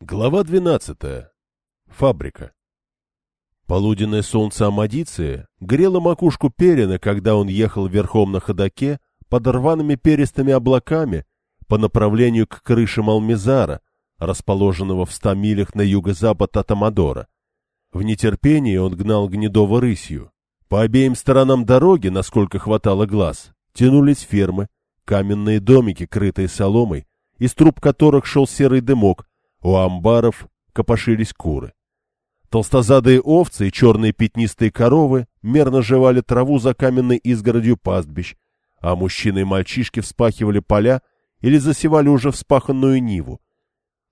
Глава 12. Фабрика. Полуденное солнце Амадиции грело макушку Перина, когда он ехал верхом на ходоке под рваными перистыми облаками по направлению к крышам Алмизара, расположенного в ста милях на юго-запад от Амадора. В нетерпении он гнал гнедово рысью. По обеим сторонам дороги, насколько хватало глаз, тянулись фермы, каменные домики, крытые соломой, из труб которых шел серый дымок, у амбаров копошились куры. Толстозадые овцы и черные пятнистые коровы мерно жевали траву за каменной изгородью пастбищ, а мужчины и мальчишки вспахивали поля или засевали уже вспаханную ниву.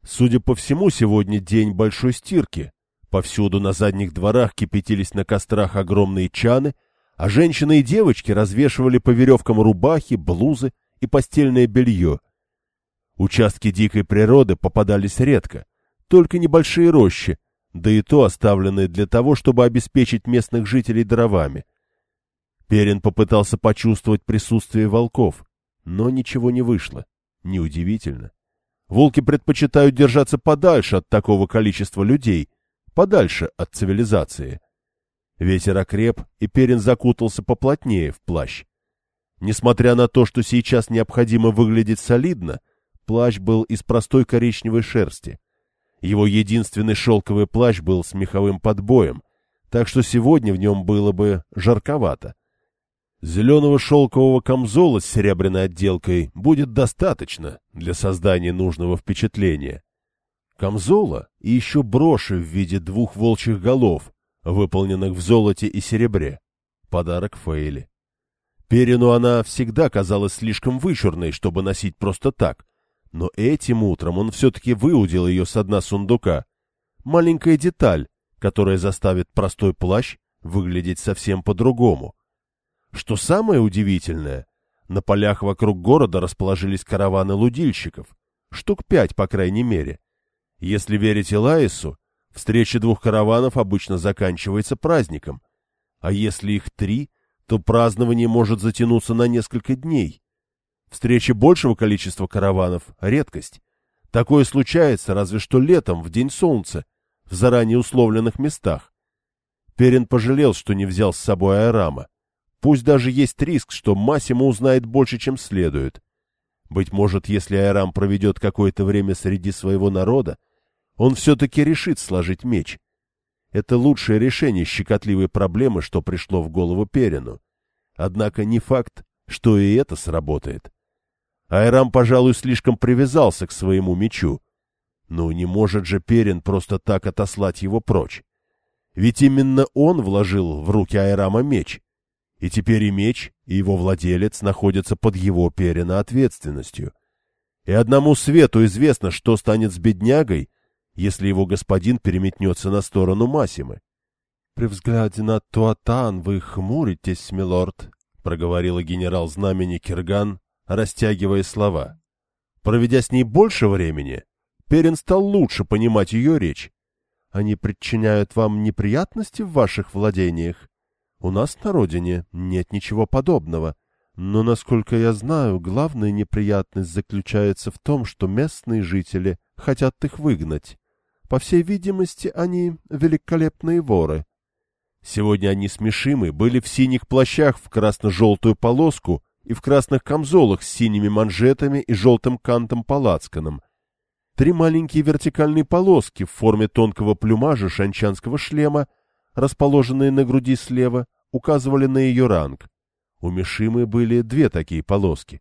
Судя по всему, сегодня день большой стирки. Повсюду на задних дворах кипятились на кострах огромные чаны, а женщины и девочки развешивали по веревкам рубахи, блузы и постельное белье, Участки дикой природы попадались редко, только небольшие рощи, да и то оставленные для того, чтобы обеспечить местных жителей дровами. Перин попытался почувствовать присутствие волков, но ничего не вышло. Неудивительно. Волки предпочитают держаться подальше от такого количества людей, подальше от цивилизации. Ветер окреп, и Перин закутался поплотнее в плащ. Несмотря на то, что сейчас необходимо выглядеть солидно, Плащ был из простой коричневой шерсти. Его единственный шелковый плащ был с меховым подбоем, так что сегодня в нем было бы жарковато. Зеленого шелкового камзола с серебряной отделкой будет достаточно для создания нужного впечатления. Камзола и еще броши в виде двух волчьих голов, выполненных в золоте и серебре. Подарок Фейли. Перину она всегда казалась слишком вычурной, чтобы носить просто так, но этим утром он все-таки выудил ее с дна сундука. Маленькая деталь, которая заставит простой плащ выглядеть совсем по-другому. Что самое удивительное, на полях вокруг города расположились караваны лудильщиков, штук пять, по крайней мере. Если верить Элаису, встреча двух караванов обычно заканчивается праздником, а если их три, то празднование может затянуться на несколько дней. Встречи большего количества караванов — редкость. Такое случается разве что летом, в день солнца, в заранее условленных местах. Перин пожалел, что не взял с собой Айрама. Пусть даже есть риск, что Массимо узнает больше, чем следует. Быть может, если Айрам проведет какое-то время среди своего народа, он все-таки решит сложить меч. Это лучшее решение щекотливой проблемы, что пришло в голову Перину. Однако не факт, что и это сработает. Айрам, пожалуй, слишком привязался к своему мечу. Но не может же Перин просто так отослать его прочь. Ведь именно он вложил в руки Айрама меч. И теперь и меч, и его владелец находятся под его Перина ответственностью. И одному свету известно, что станет с беднягой, если его господин переметнется на сторону Масимы. — При взгляде на Туатан вы хмуритесь, милорд, — проговорила генерал знамени Кирган, растягивая слова. Проведя с ней больше времени, Перин стал лучше понимать ее речь. Они причиняют вам неприятности в ваших владениях? У нас на родине нет ничего подобного. Но, насколько я знаю, главная неприятность заключается в том, что местные жители хотят их выгнать. По всей видимости, они великолепные воры. Сегодня они смешимы, были в синих плащах в красно-желтую полоску и в красных камзолах с синими манжетами и желтым кантом палацканом. Три маленькие вертикальные полоски в форме тонкого плюмажа шанчанского шлема, расположенные на груди слева, указывали на ее ранг. У Мишимы были две такие полоски.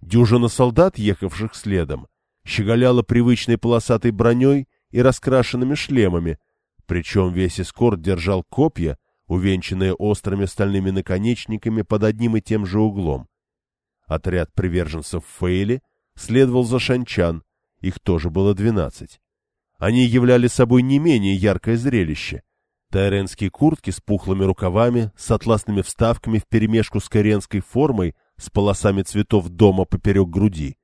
Дюжина солдат, ехавших следом, щеголяла привычной полосатой броней и раскрашенными шлемами, причем весь эскорт держал копья, увенчанные острыми стальными наконечниками под одним и тем же углом. Отряд приверженцев Фейли следовал за Шанчан, их тоже было двенадцать. Они являли собой не менее яркое зрелище. Тайренские куртки с пухлыми рукавами, с атласными вставками вперемешку с коренской формой, с полосами цветов дома поперек груди.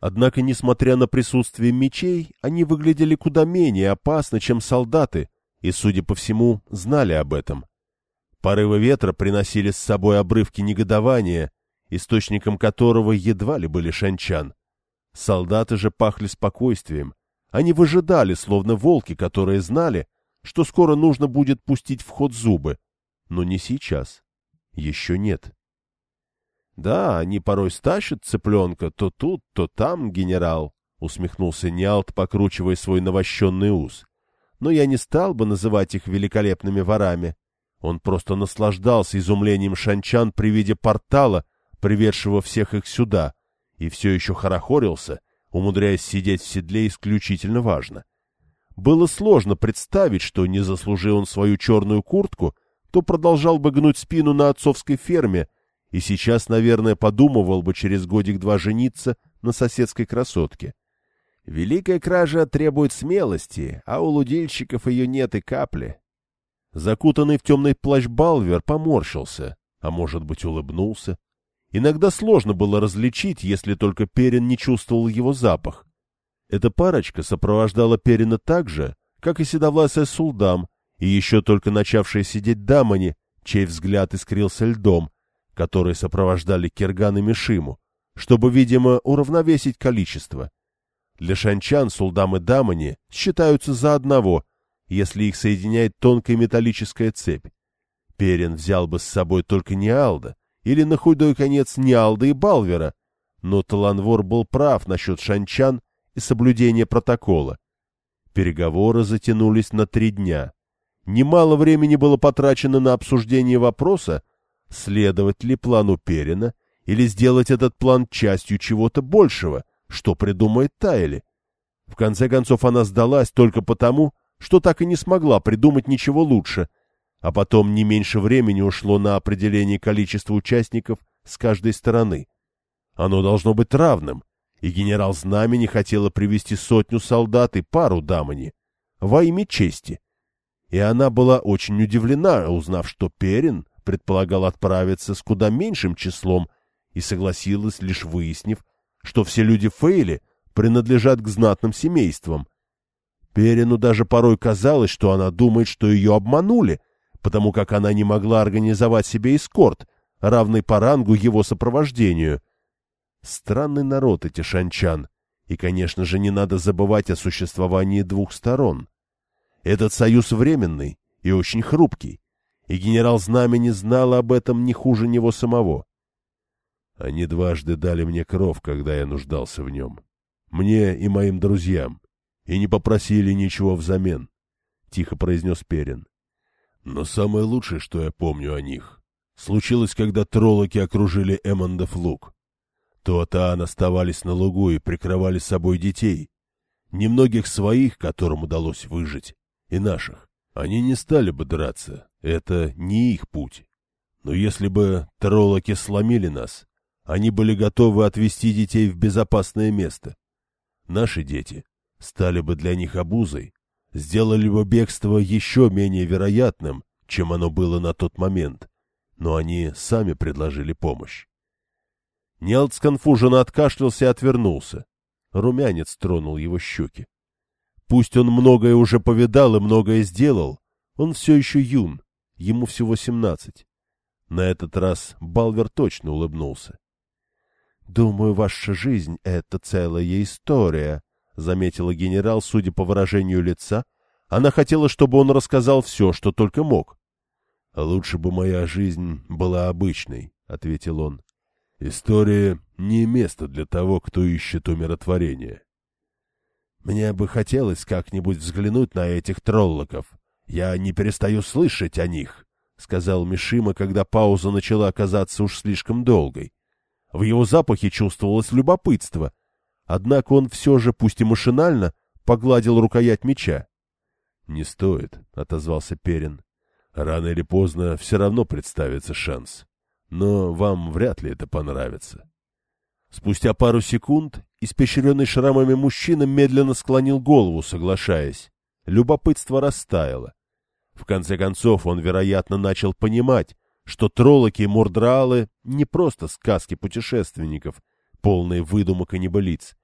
Однако, несмотря на присутствие мечей, они выглядели куда менее опасно, чем солдаты, и, судя по всему, знали об этом. Порывы ветра приносили с собой обрывки негодования, источником которого едва ли были шанчан. Солдаты же пахли спокойствием, Они выжидали, словно волки, которые знали, что скоро нужно будет пустить в ход зубы. Но не сейчас. Еще нет. Да, они порой стащат цыпленка то тут, то там, генерал, — усмехнулся Ниалт, покручивая свой навощенный ус. Но я не стал бы называть их великолепными ворами. Он просто наслаждался изумлением шанчан при виде портала, приведшего всех их сюда, и все еще хорохорился, умудряясь сидеть в седле исключительно важно. Было сложно представить, что, не заслужил он свою черную куртку, то продолжал бы гнуть спину на отцовской ферме и сейчас, наверное, подумывал бы через годик-два жениться на соседской красотке. Великая кража требует смелости, а у лудильщиков ее нет и капли. Закутанный в темный плащ Балвер поморщился, а может быть улыбнулся. Иногда сложно было различить, если только Перин не чувствовал его запах. Эта парочка сопровождала Перина так же, как и седовласая Сулдам, и еще только начавшая сидеть Дамани, чей взгляд искрился льдом, которые сопровождали Кирган и Мишиму, чтобы, видимо, уравновесить количество. Для шанчан Сулдам и Дамани считаются за одного, если их соединяет тонкая металлическая цепь. Перин взял бы с собой только не Алда, или на худой конец не Алда и Балвера, но Таланвор был прав насчет шанчан и соблюдения протокола. Переговоры затянулись на три дня. Немало времени было потрачено на обсуждение вопроса, следовать ли плану Перина или сделать этот план частью чего-то большего, что придумает Тайли. В конце концов она сдалась только потому, что так и не смогла придумать ничего лучше, а потом не меньше времени ушло на определение количества участников с каждой стороны. Оно должно быть равным, и генерал Знамени хотела привести сотню солдат и пару дамани во имя чести. И она была очень удивлена, узнав, что Перин предполагал отправиться с куда меньшим числом и согласилась, лишь выяснив, что все люди Фейли принадлежат к знатным семействам, Перину даже порой казалось, что она думает, что ее обманули, потому как она не могла организовать себе эскорт, равный по рангу его сопровождению. Странный народ эти шанчан, и, конечно же, не надо забывать о существовании двух сторон. Этот союз временный и очень хрупкий, и генерал Знамени знал об этом не хуже него самого. Они дважды дали мне кров, когда я нуждался в нем. Мне и моим друзьям и не попросили ничего взамен, — тихо произнес Перин. Но самое лучшее, что я помню о них, случилось, когда троллоки окружили Эммондов луг. Туатаан оставались на лугу и прикрывали собой детей, немногих своих, которым удалось выжить, и наших. Они не стали бы драться, это не их путь. Но если бы троллоки сломили нас, они были готовы отвезти детей в безопасное место. Наши дети стали бы для них обузой, сделали бы бегство еще менее вероятным, чем оно было на тот момент, но они сами предложили помощь. Нелд сконфуженно откашлялся и отвернулся. Румянец тронул его щеки. Пусть он многое уже повидал и многое сделал, он все еще юн, ему всего семнадцать. На этот раз Балвер точно улыбнулся. — Думаю, ваша жизнь — это целая история, заметила генерал, судя по выражению лица. Она хотела, чтобы он рассказал все, что только мог. — Лучше бы моя жизнь была обычной, — ответил он. — История не место для того, кто ищет умиротворения. — Мне бы хотелось как-нибудь взглянуть на этих троллоков. Я не перестаю слышать о них, — сказал Мишима, когда пауза начала оказаться уж слишком долгой. В его запахе чувствовалось любопытство, Однако он все же, пусть и машинально, погладил рукоять меча. — Не стоит, — отозвался Перин. — Рано или поздно все равно представится шанс. Но вам вряд ли это понравится. Спустя пару секунд испещренный шрамами мужчина медленно склонил голову, соглашаясь. Любопытство растаяло. В конце концов он, вероятно, начал понимать, что троллоки и мордралы — не просто сказки путешественников, полные выдумок и небылиц.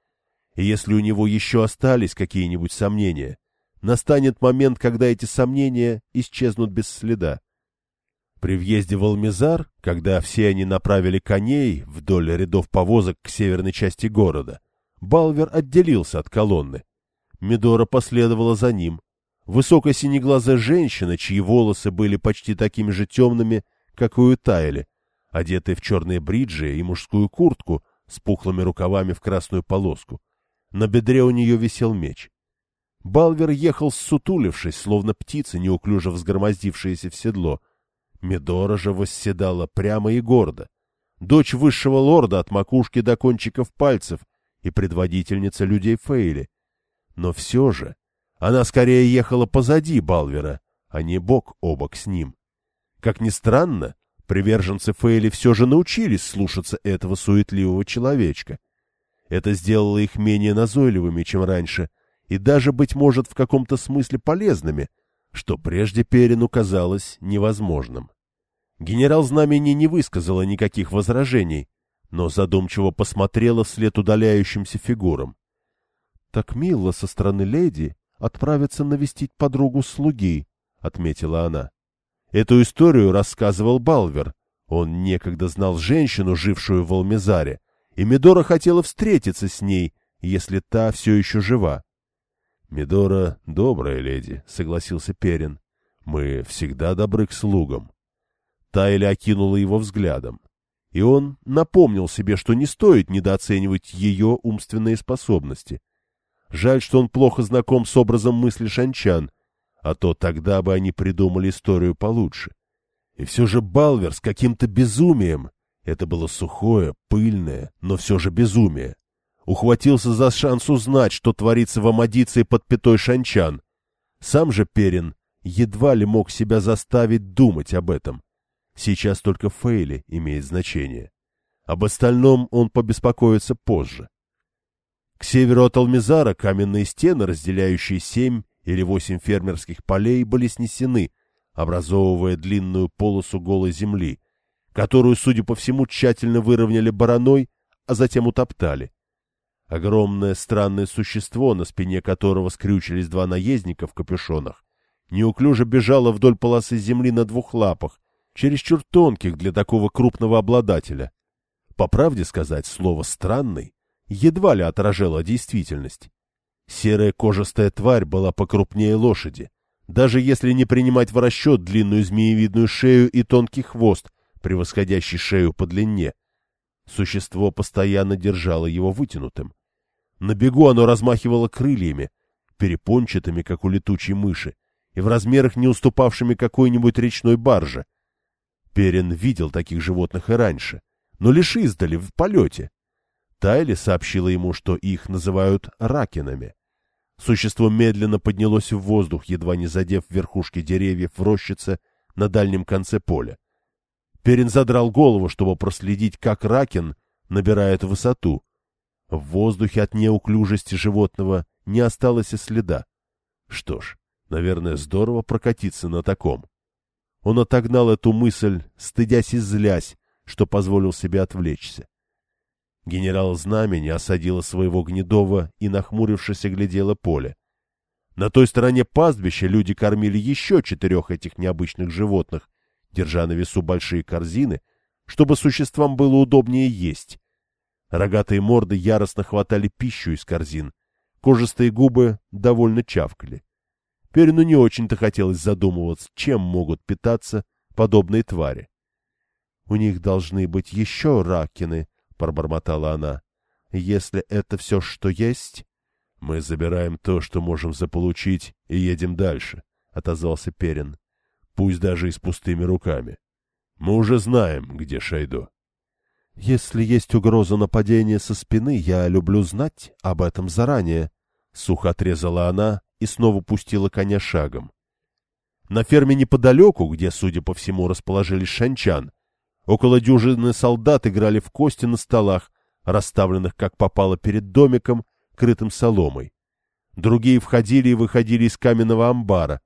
И если у него еще остались какие-нибудь сомнения, настанет момент, когда эти сомнения исчезнут без следа. При въезде в Алмезар, когда все они направили коней вдоль рядов повозок к северной части города, Балвер отделился от колонны. Медора последовала за ним. Высокая синеглазая женщина, чьи волосы были почти такими же темными, как и у Тайли, одетая в черные бриджи и мужскую куртку с пухлыми рукавами в красную полоску. На бедре у нее висел меч. Балвер ехал сутулившись, словно птица, неуклюже взгромоздившаяся в седло. Медора же восседала прямо и гордо. Дочь высшего лорда от макушки до кончиков пальцев и предводительница людей Фейли. Но все же она скорее ехала позади Балвера, а не бок о бок с ним. Как ни странно, приверженцы Фейли все же научились слушаться этого суетливого человечка. Это сделало их менее назойливыми, чем раньше — и даже, быть может, в каком-то смысле полезными, что прежде Перину казалось невозможным. Генерал Знамени не высказала никаких возражений, но задумчиво посмотрела вслед удаляющимся фигурам. — Так мило со стороны леди отправиться навестить подругу слуги, — отметила она. Эту историю рассказывал Балвер. Он некогда знал женщину, жившую в Алмезаре, и Медора хотела встретиться с ней, если та все еще жива. Медора — добрая леди, — согласился Перин. — Мы всегда добры к слугам. Тайля окинула его взглядом, и он напомнил себе, что не стоит недооценивать ее умственные способности. Жаль, что он плохо знаком с образом мысли шанчан, а то тогда бы они придумали историю получше. И все же Балвер с каким-то безумием, это было сухое, пыльное, но все же безумие, ухватился за шанс узнать, что творится в Амадиции под пятой шанчан. Сам же Перин едва ли мог себя заставить думать об этом. Сейчас только Фейли имеет значение. Об остальном он побеспокоится позже. К северу от Алмизара каменные стены, разделяющие семь или восемь фермерских полей, были снесены, образовывая длинную полосу голой земли, которую, судя по всему, тщательно выровняли бараной, а затем утоптали. Огромное странное существо, на спине которого скрючились два наездника в капюшонах, неуклюже бежало вдоль полосы земли на двух лапах, чересчур тонких для такого крупного обладателя. По правде сказать, слово «странный» едва ли отражало действительность. Серая кожистая тварь была покрупнее лошади, даже если не принимать в расчет длинную змеевидную шею и тонкий хвост, превосходящий шею по длине — Существо постоянно держало его вытянутым. На бегу оно размахивало крыльями, перепончатыми, как у летучей мыши, и в размерах не уступавшими какой-нибудь речной барже. Перин видел таких животных и раньше, но лишь издали, в полете. Тайли сообщила ему, что их называют ракинами. Существо медленно поднялось в воздух, едва не задев верхушки деревьев в рощице на дальнем конце поля. Перин задрал голову, чтобы проследить, как ракен набирает высоту. В воздухе от неуклюжести животного не осталось и следа. Что ж, наверное, здорово прокатиться на таком. Он отогнал эту мысль, стыдясь и злясь, что позволил себе отвлечься. Генерал Знамени осадила своего Гнедова и, нахмурившись, оглядела поле. На той стороне пастбища люди кормили еще четырех этих необычных животных, держа на весу большие корзины, чтобы существам было удобнее есть. Рогатые морды яростно хватали пищу из корзин, кожистые губы довольно чавкали. Перину не очень-то хотелось задумываться, чем могут питаться подобные твари. — У них должны быть еще ракины, — пробормотала она. — Если это все, что есть... — Мы забираем то, что можем заполучить, и едем дальше, — отозвался Перин пусть даже и с пустыми руками. Мы уже знаем, где Шайдо. Если есть угроза нападения со спины, я люблю знать об этом заранее. Сухо отрезала она и снова пустила коня шагом. На ферме неподалеку, где, судя по всему, расположились шанчан, около дюжины солдат играли в кости на столах, расставленных как попало перед домиком, крытым соломой. Другие входили и выходили из каменного амбара,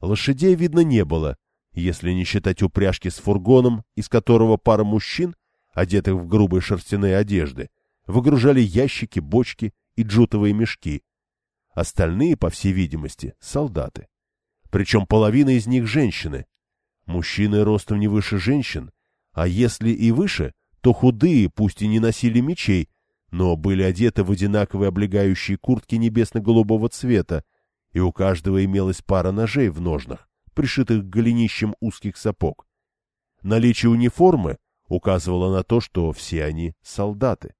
Лошадей видно не было, если не считать упряжки с фургоном, из которого пара мужчин, одетых в грубые шерстяные одежды, выгружали ящики, бочки и джутовые мешки. Остальные, по всей видимости, солдаты. Причем половина из них женщины. Мужчины ростом не выше женщин, а если и выше, то худые, пусть и не носили мечей, но были одеты в одинаковые облегающие куртки небесно-голубого цвета, и у каждого имелась пара ножей в ножнах, пришитых к голенищам узких сапог. Наличие униформы указывало на то, что все они солдаты.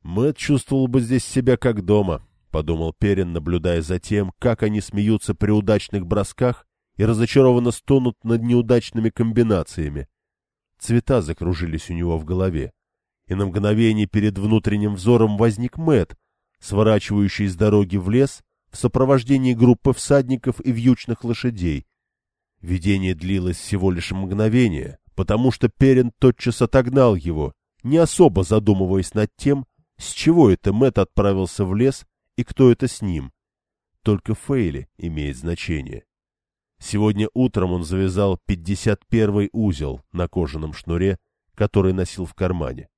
Мэтт чувствовал бы здесь себя как дома, — подумал Перин, наблюдая за тем, как они смеются при удачных бросках и разочарованно стонут над неудачными комбинациями. Цвета закружились у него в голове, и на мгновение перед внутренним взором возник Мэт, сворачивающий с дороги в лес в сопровождении группы всадников и вьючных лошадей. Видение длилось всего лишь мгновение, потому что Перин тотчас отогнал его, не особо задумываясь над тем, с чего это Мэт отправился в лес и кто это с ним. Только Фейли имеет значение. Сегодня утром он завязал 51-й узел на кожаном шнуре, который носил в кармане.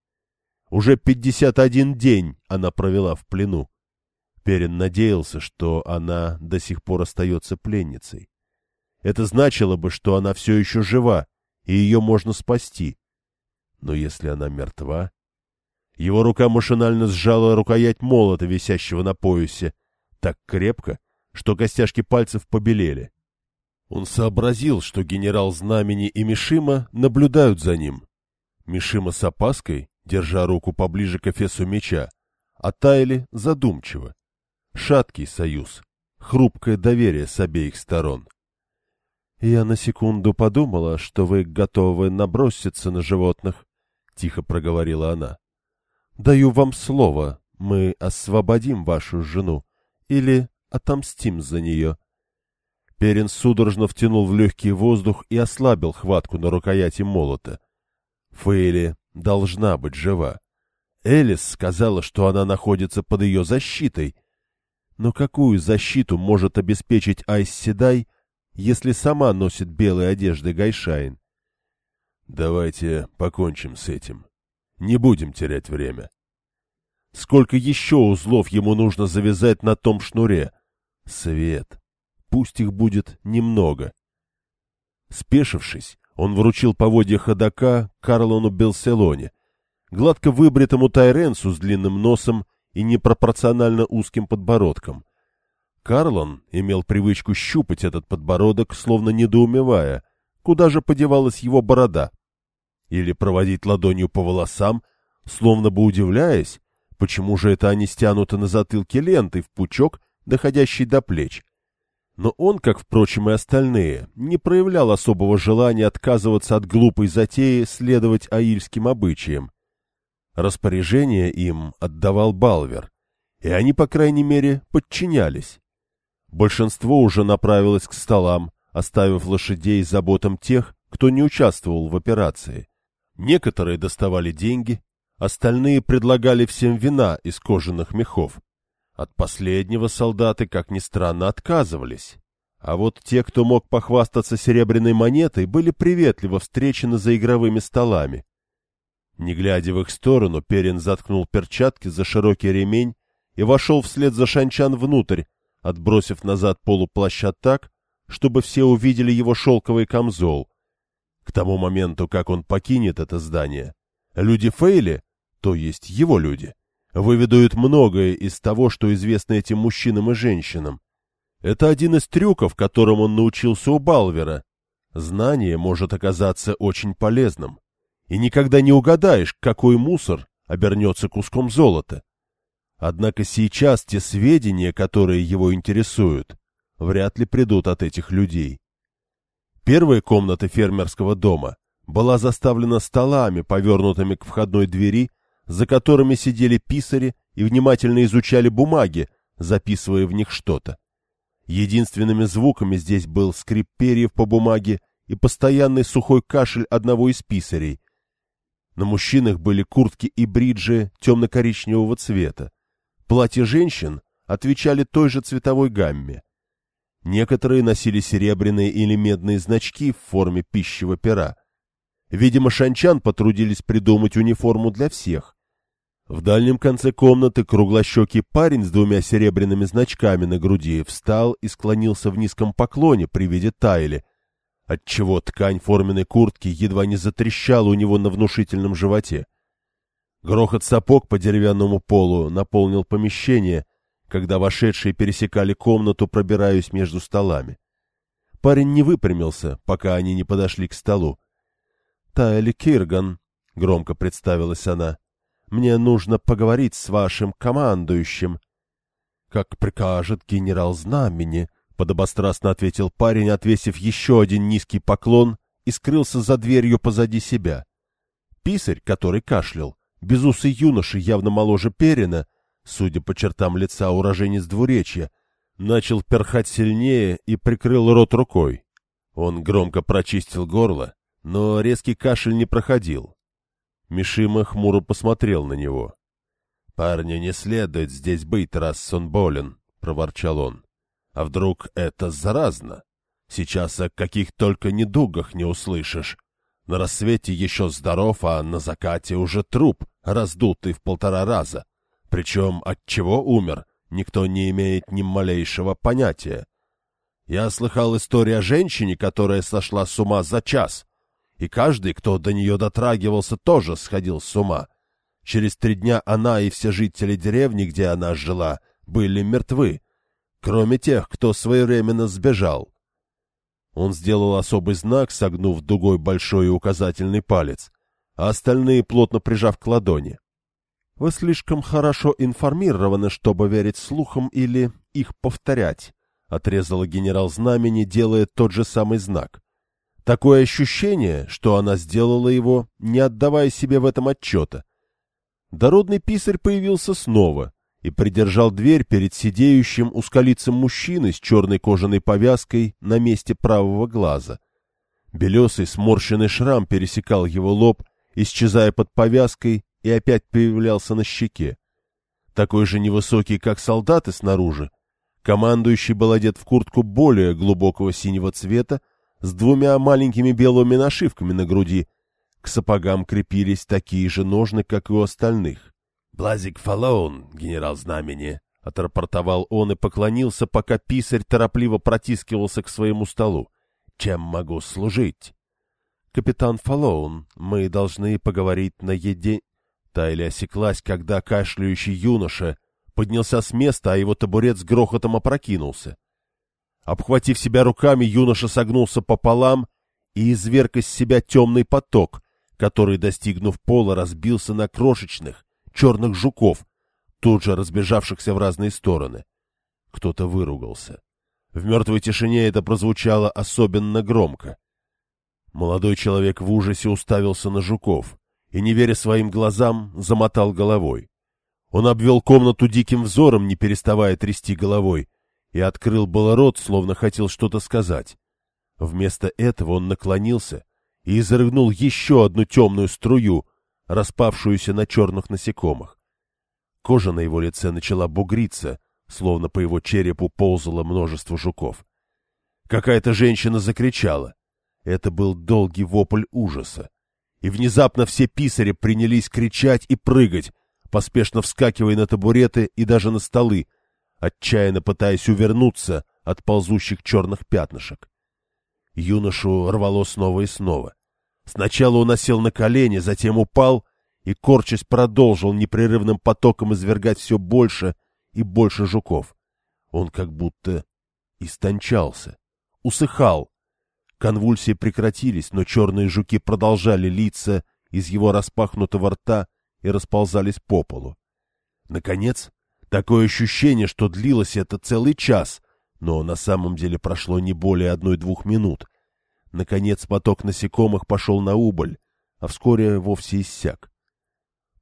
Уже 51 день она провела в плену. Перин надеялся, что она до сих пор остается пленницей. Это значило бы, что она все еще жива, и ее можно спасти. Но если она мертва... Его рука машинально сжала рукоять молота, висящего на поясе, так крепко, что костяшки пальцев побелели. Он сообразил, что генерал Знамени и Мишима наблюдают за ним. Мишима с опаской, держа руку поближе к эфесу меча, а Тайли задумчиво. Шаткий союз, хрупкое доверие с обеих сторон. «Я на секунду подумала, что вы готовы наброситься на животных», — тихо проговорила она. «Даю вам слово, мы освободим вашу жену или отомстим за нее». Перин судорожно втянул в легкий воздух и ослабил хватку на рукояти молота. Фейли должна быть жива. Элис сказала, что она находится под ее защитой. Но какую защиту может обеспечить Айз Седай, если сама носит белые одежды Гайшайн? Давайте покончим с этим. Не будем терять время. Сколько еще узлов ему нужно завязать на том шнуре? Свет. Пусть их будет немного. Спешившись, он вручил поводья Ходока Карлону Белселоне, гладко выбритому тайренсу с длинным носом и непропорционально узким подбородком. Карлон имел привычку щупать этот подбородок, словно недоумевая, куда же подевалась его борода, или проводить ладонью по волосам, словно бы удивляясь, почему же это они стянуты на затылке лентой в пучок, доходящий до плеч. Но он, как, впрочем, и остальные, не проявлял особого желания отказываться от глупой затеи следовать аильским обычаям. Распоряжение им отдавал Балвер, и они, по крайней мере, подчинялись. Большинство уже направилось к столам, оставив лошадей заботам тех, кто не участвовал в операции. Некоторые доставали деньги, остальные предлагали всем вина из кожаных мехов. От последнего солдаты, как ни странно, отказывались. А вот те, кто мог похвастаться серебряной монетой, были приветливо встречены за игровыми столами. Не глядя в их сторону, Перин заткнул перчатки за широкий ремень и вошел вслед за Шанчан внутрь, отбросив назад полуплаща так, чтобы все увидели его шелковый камзол. К тому моменту, как он покинет это здание, люди Фейли, то есть его люди, выведают многое из того, что известно этим мужчинам и женщинам. Это один из трюков, которым он научился у Балвера. Знание может оказаться очень полезным. И никогда не угадаешь, какой мусор обернется куском золота. Однако сейчас те сведения, которые его интересуют, вряд ли придут от этих людей. Первая комната фермерского дома была заставлена столами, повернутыми к входной двери за которыми сидели писари и внимательно изучали бумаги, записывая в них что-то. Единственными звуками здесь был скрип перьев по бумаге и постоянный сухой кашель одного из писарей. На мужчинах были куртки и бриджи темно-коричневого цвета. Платья женщин отвечали той же цветовой гамме. Некоторые носили серебряные или медные значки в форме пищевого пера. Видимо, шанчан потрудились придумать униформу для всех. В дальнем конце комнаты круглощекий парень с двумя серебряными значками на груди встал и склонился в низком поклоне при виде Тайли, отчего ткань форменной куртки едва не затрещала у него на внушительном животе. Грохот сапог по деревянному полу наполнил помещение, когда вошедшие пересекали комнату, пробираясь между столами. Парень не выпрямился, пока они не подошли к столу. — Тайли Кирган, — громко представилась она, — мне нужно поговорить с вашим командующим. — Как прикажет генерал Знамени, — подобострастно ответил парень, отвесив еще один низкий поклон и скрылся за дверью позади себя. Писарь, который кашлял, безусый юноша, явно моложе Перина, судя по чертам лица уроженец двуречья, начал перхать сильнее и прикрыл рот рукой. Он громко прочистил горло, но резкий кашель не проходил. Мишима хмуро посмотрел на него. — Парню не следует здесь быть, раз он болен, — проворчал он. — А вдруг это заразно? Сейчас о каких только недугах не услышишь. На рассвете еще здоров, а на закате уже труп, раздутый в полтора раза. Причем от чего умер, никто не имеет ни малейшего понятия. Я слыхал историю о женщине, которая сошла с ума за час, и каждый, кто до нее дотрагивался, тоже сходил с ума. Через три дня она и все жители деревни, где она жила, были мертвы, кроме тех, кто своевременно сбежал. Он сделал особый знак, согнув дугой большой и указательный палец, а остальные плотно прижав к ладони. — Вы слишком хорошо информированы, чтобы верить слухам или их повторять, — отрезала генерал знамени, делая тот же самый знак. Такое ощущение, что она сделала его, не отдавая себе в этом отчета. Дородный писарь появился снова и придержал дверь перед сидеющим ускалицем мужчиной с черной кожаной повязкой на месте правого глаза. Белесый сморщенный шрам пересекал его лоб, исчезая под повязкой и опять появлялся на щеке. Такой же невысокий, как солдаты снаружи, командующий был одет в куртку более глубокого синего цвета с двумя маленькими белыми нашивками на груди. К сапогам крепились такие же ножны, как и у остальных. — Блазик Фалоун, генерал Знамени, — отрапортовал он и поклонился, пока писарь торопливо протискивался к своему столу. — Чем могу служить? — Капитан Фалоун, мы должны поговорить на еде... Тайли осеклась, когда кашляющий юноша поднялся с места, а его табурет с грохотом опрокинулся. Обхватив себя руками, юноша согнулся пополам и изверг из себя темный поток, который, достигнув пола, разбился на крошечных, черных жуков, тут же разбежавшихся в разные стороны. Кто-то выругался. В мертвой тишине это прозвучало особенно громко. Молодой человек в ужасе уставился на жуков и, не веря своим глазам, замотал головой. Он обвел комнату диким взором, не переставая трясти головой, и открыл было рот, словно хотел что-то сказать. Вместо этого он наклонился и изрыгнул еще одну темную струю, распавшуюся на черных насекомых. Кожа на его лице начала бугриться, словно по его черепу ползало множество жуков. Какая-то женщина закричала. Это был долгий вопль ужаса и внезапно все писари принялись кричать и прыгать, поспешно вскакивая на табуреты и даже на столы, отчаянно пытаясь увернуться от ползущих черных пятнышек. Юношу рвало снова и снова. Сначала он осел на колени, затем упал и, корчась, продолжил непрерывным потоком извергать все больше и больше жуков. Он как будто истончался, усыхал, Конвульсии прекратились, но черные жуки продолжали литься из его распахнутого рта и расползались по полу. Наконец, такое ощущение, что длилось это целый час, но на самом деле прошло не более одной-двух минут. Наконец поток насекомых пошел на убыль, а вскоре вовсе иссяк.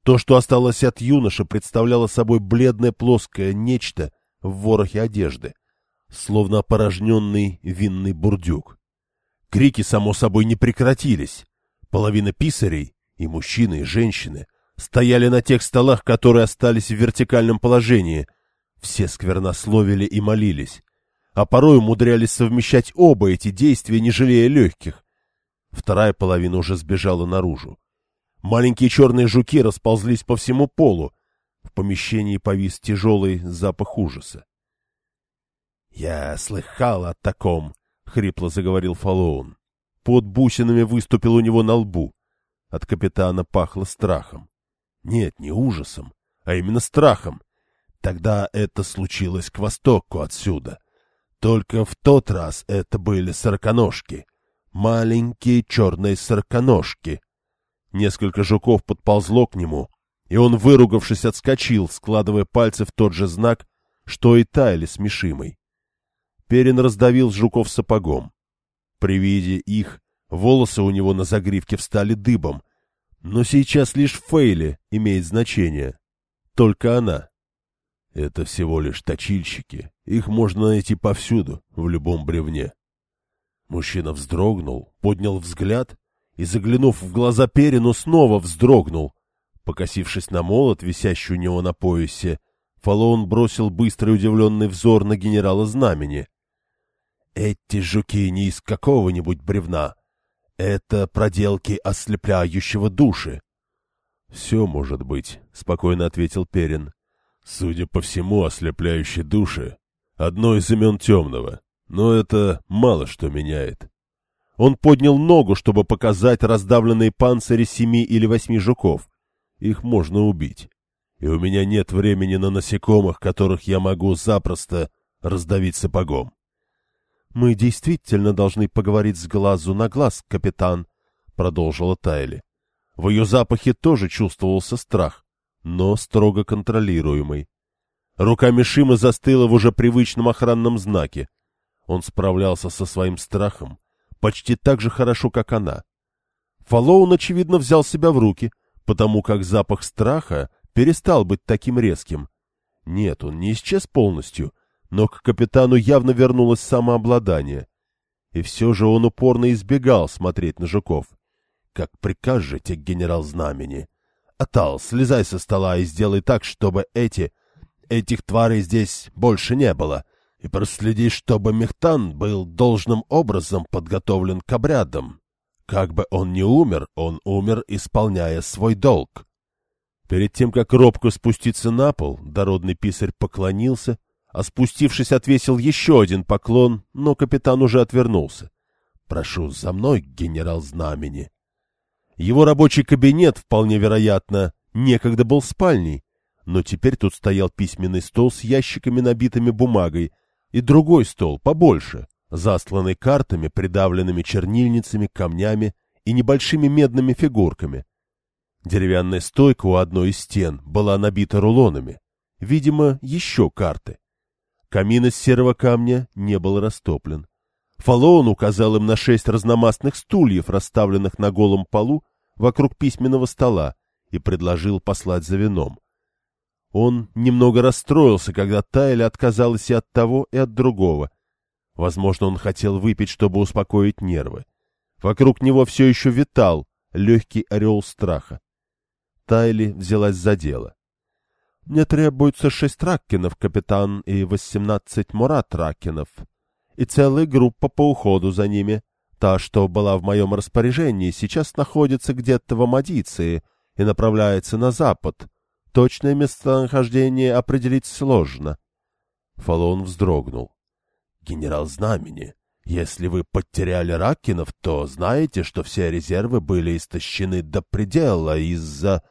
То, что осталось от юноши, представляло собой бледное плоское нечто в ворохе одежды, словно опорожненный винный бурдюк. Крики, само собой, не прекратились. Половина писарей, и мужчины, и женщины, стояли на тех столах, которые остались в вертикальном положении. Все сквернословили и молились. А порой умудрялись совмещать оба эти действия, не жалея легких. Вторая половина уже сбежала наружу. Маленькие черные жуки расползлись по всему полу. В помещении повис тяжелый запах ужаса. — Я слыхал о таком, хрипло заговорил Фалоун. Под бусинами выступил у него на лбу. От капитана пахло страхом. Нет, не ужасом, а именно страхом. Тогда это случилось к востоку отсюда. Только в тот раз это были сороконожки. Маленькие черные сороконожки. Несколько жуков подползло к нему, и он, выругавшись, отскочил, складывая пальцы в тот же знак, что и Тайли с Мишимой. Перин раздавил жуков сапогом. При виде их волосы у него на загривке встали дыбом, но сейчас лишь Фейли имеет значение. Только она. Это всего лишь точильщики. Их можно найти повсюду, в любом бревне. Мужчина вздрогнул, поднял взгляд и, заглянув в глаза Перину, снова вздрогнул. Покосившись на молот, висящий у него на поясе, Фалоун бросил быстрый удивленный взор на генерала Знамени. «Эти жуки не из какого-нибудь бревна. Это проделки ослепляющего души». «Все может быть», — спокойно ответил Перин. «Судя по всему, ослепляющие души — одно из имен темного, но это мало что меняет». Он поднял ногу, чтобы показать раздавленные панцири семи или восьми жуков. Их можно убить. И у меня нет времени на насекомых, которых я могу запросто раздавить сапогом. — Мы действительно должны поговорить с глазу на глаз, капитан, — продолжила Тайли. В ее запахе тоже чувствовался страх, но строго контролируемый. Рука Мишима застыла в уже привычном охранном знаке. Он справлялся со своим страхом почти так же хорошо, как она. Фалоун, очевидно, взял себя в руки, потому как запах страха перестал быть таким резким. Нет, он не исчез полностью, но к капитану явно вернулось самообладание. И все же он упорно избегал смотреть на жуков. «Как прикажете, генерал Знамени? Атал, слезай со стола и сделай так, чтобы эти... этих тварей здесь больше не было и проследи, чтобы Мехтан был должным образом подготовлен к обрядам. Как бы он ни умер, он умер, исполняя свой долг. Перед тем, как робко спуститься на пол, дородный писарь поклонился, а спустившись, отвесил еще один поклон, но капитан уже отвернулся. «Прошу за мной, генерал Знамени». Его рабочий кабинет, вполне вероятно, некогда был спальней, но теперь тут стоял письменный стол с ящиками, набитыми бумагой, и другой стол, побольше, засланный картами, придавленными чернильницами, камнями и небольшими медными фигурками. Деревянная стойка у одной из стен была набита рулонами, видимо, еще карты. Камин из серого камня не был растоплен. Фалоун указал им на шесть разномастных стульев, расставленных на голом полу вокруг письменного стола, и предложил послать за вином. Он немного расстроился, когда Тайля отказалась и от того, и от другого. Возможно, он хотел выпить, чтобы успокоить нервы. Вокруг него все еще витал легкий орел страха. Тайли взялась за дело. — Мне требуется шесть раккинов, капитан, и восемнадцать мурат раккинов. И целая группа по уходу за ними. Та, что была в моем распоряжении, сейчас находится где-то в Амадиции и направляется на запад, Точное местонахождение определить сложно. Фалон вздрогнул. — Генерал Знамени, если вы потеряли Ракинов, то знаете, что все резервы были истощены до предела из-за...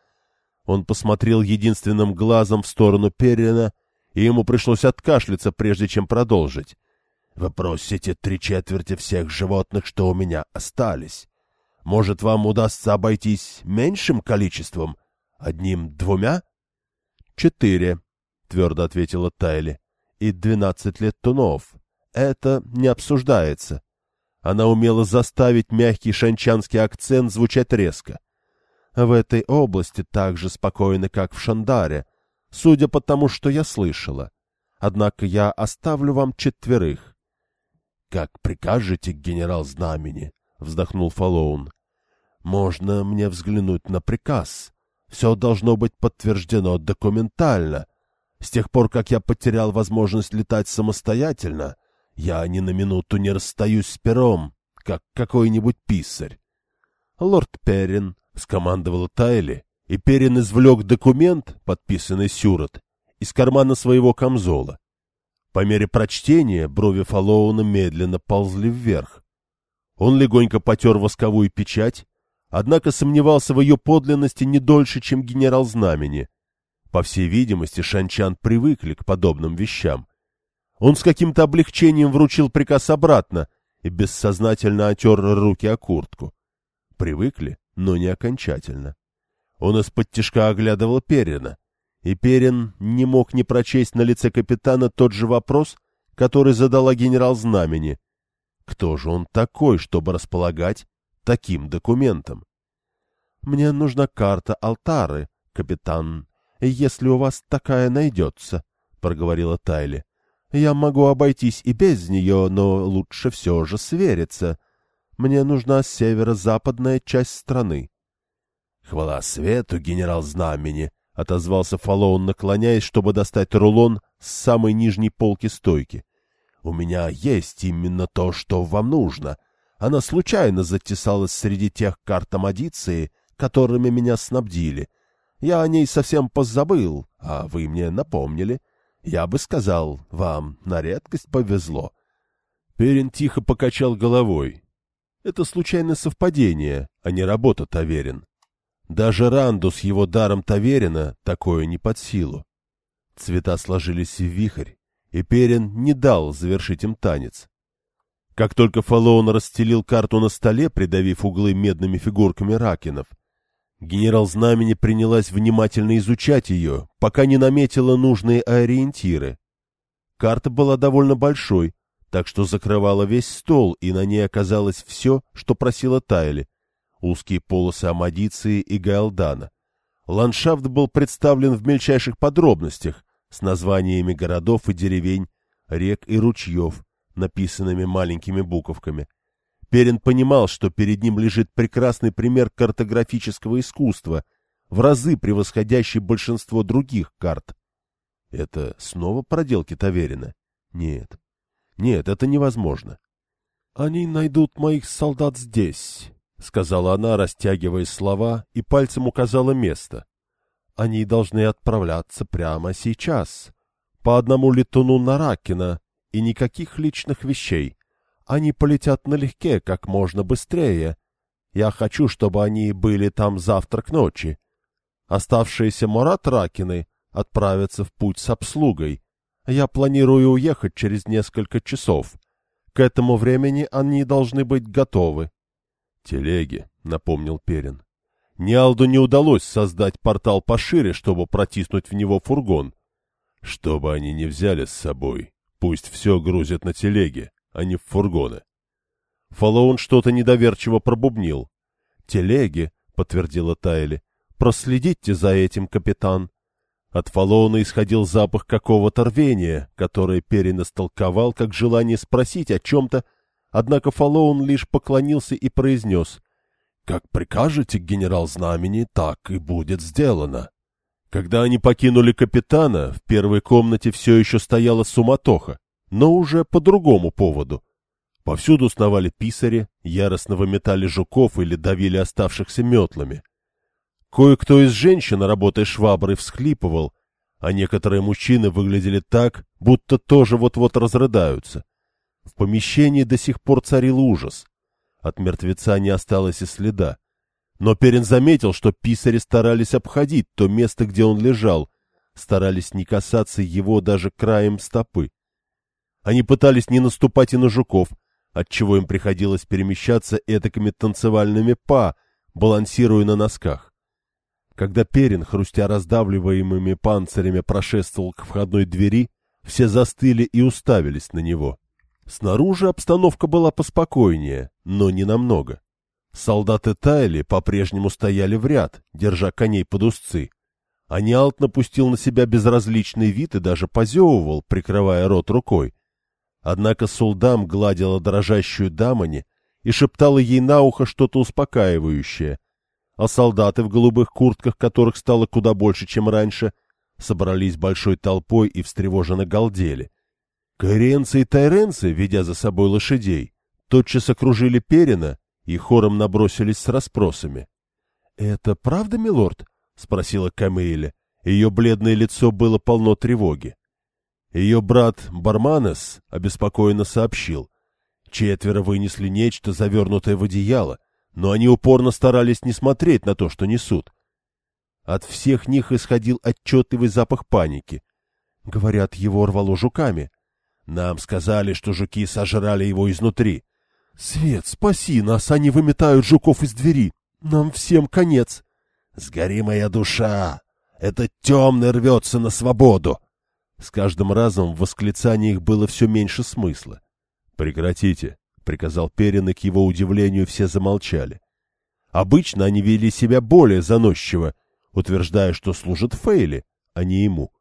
Он посмотрел единственным глазом в сторону Перина, и ему пришлось откашляться, прежде чем продолжить. Вы просите три четверти всех животных, что у меня остались. Может, вам удастся обойтись меньшим количеством? Одним-двумя? «Четыре», — твердо ответила Тайли, — «и двенадцать лет тунов. Это не обсуждается». Она умела заставить мягкий шанчанский акцент звучать резко. В этой области так же спокойно, как в Шандаре, судя по тому, что я слышала. Однако я оставлю вам четверых. — Как прикажете, генерал Знамени, — вздохнул Фалоун. — Можно мне взглянуть на приказ? Все должно быть подтверждено документально. С тех пор, как я потерял возможность летать самостоятельно, я ни на минуту не расстаюсь с пером, как какой-нибудь писарь. Лорд Перрин скомандовал Тайли, и Перрин извлек документ, подписанный Сюрот, из кармана своего камзола. По мере прочтения брови Фалоуна медленно ползли вверх. Он легонько потер восковую печать, однако сомневался в ее подлинности не дольше, чем генерал Знамени. По всей видимости, шанчан привыкли к подобным вещам. Он с каким-то облегчением вручил приказ обратно и бессознательно отер руки о куртку. Привыкли, но не окончательно. Он из-под тишка оглядывал Перина, и Перин не мог не прочесть на лице капитана тот же вопрос, который задала генерал Знамени. Кто же он такой, чтобы располагать таким документом? — Мне нужна карта Алтары, капитан, если у вас такая найдется, — проговорила Тайли. Я могу обойтись и без нее, но лучше все же свериться. Мне нужна северо-западная часть страны. — Хвала свету, генерал Знамени! — отозвался Фалоун, наклоняясь, чтобы достать рулон с самой нижней полки стойки. — У меня есть именно то, что вам нужно. Она случайно затесалась среди тех карт Амадиции, которыми меня снабдили. Я о ней совсем позабыл, а вы мне напомнили. — я бы сказал, вам на редкость повезло. Перин тихо покачал головой. Это случайное совпадение, а не работа Таверин. Даже Ранду с его даром Таверина такое не под силу. Цвета сложились в вихрь, и Перин не дал завершить им танец. Как только Фалоун расстелил карту на столе, придавив углы медными фигурками ракинов, Генерал Знамени принялась внимательно изучать ее, пока не наметила нужные ориентиры. Карта была довольно большой, так что закрывала весь стол, и на ней оказалось все, что просила Тайли. Узкие полосы Амадиции и Гаэлдана. Ландшафт был представлен в мельчайших подробностях, с названиями городов и деревень, рек и ручьев, написанными маленькими буковками — Перин понимал, что перед ним лежит прекрасный пример картографического искусства, в разы превосходящий большинство других карт. Это снова проделки Таверина? Нет. Нет, это невозможно. — Они найдут моих солдат здесь, — сказала она, растягивая слова, и пальцем указала место. — Они должны отправляться прямо сейчас, по одному летуну на Ракина, и никаких личных вещей. Они полетят налегке как можно быстрее. Я хочу, чтобы они были там завтра к ночи. Оставшиеся Мурат Ракины отправятся в путь с обслугой. Я планирую уехать через несколько часов. К этому времени они должны быть готовы. — Телеги, — напомнил Перин. Ниалду не удалось создать портал пошире, чтобы протиснуть в него фургон. Что бы они ни взяли с собой, пусть все грузят на телеге а не в фургоны. Фалоун что-то недоверчиво пробубнил. «Телеги», — подтвердила Тайли. «Проследите за этим, капитан». От Фалоуна исходил запах какого-то рвения, которое Перин истолковал как желание спросить о чем-то, однако Фалоун лишь поклонился и произнес «Как прикажете, генерал Знамени, так и будет сделано». Когда они покинули капитана, в первой комнате все еще стояла суматоха но уже по другому поводу. Повсюду сновали писари, яростно выметали жуков или давили оставшихся метлами. Кое-кто из женщин, работая шваброй, всхлипывал, а некоторые мужчины выглядели так, будто тоже вот-вот разрыдаются. В помещении до сих пор царил ужас. От мертвеца не осталось и следа. Но Перин заметил, что писари старались обходить то место, где он лежал, старались не касаться его даже краем стопы. Они пытались не наступать и на жуков, отчего им приходилось перемещаться этакими танцевальными па, балансируя на носках. Когда Перин, хрустя раздавливаемыми панцирями, прошествовал к входной двери, все застыли и уставились на него. Снаружи обстановка была поспокойнее, но не намного. Солдаты Тайли по-прежнему стояли в ряд, держа коней под узцы. Аниалт напустил на себя безразличный вид и даже позевывал, прикрывая рот рукой. Однако Сулдам гладила дрожащую дамани и шептала ей на ухо что-то успокаивающее, а солдаты в голубых куртках, которых стало куда больше, чем раньше, собрались большой толпой и встревоженно галдели. Каиренцы и тайренцы, ведя за собой лошадей, тотчас окружили Перина и хором набросились с расспросами. — Это правда, милорд? — спросила Камейля. Ее бледное лицо было полно тревоги. Ее брат Барманес обеспокоенно сообщил. Четверо вынесли нечто, завернутое в одеяло, но они упорно старались не смотреть на то, что несут. От всех них исходил отчетливый запах паники. Говорят, его рвало жуками. Нам сказали, что жуки сожрали его изнутри. Свет, спаси нас, они выметают жуков из двери. Нам всем конец. Сгори моя душа! Этот темный рвется на свободу! С каждым разом в восклицаниях было все меньше смысла. «Прекратите», — приказал Перин, и к его удивлению все замолчали. Обычно они вели себя более заносчиво, утверждая, что служат Фейли, а не ему.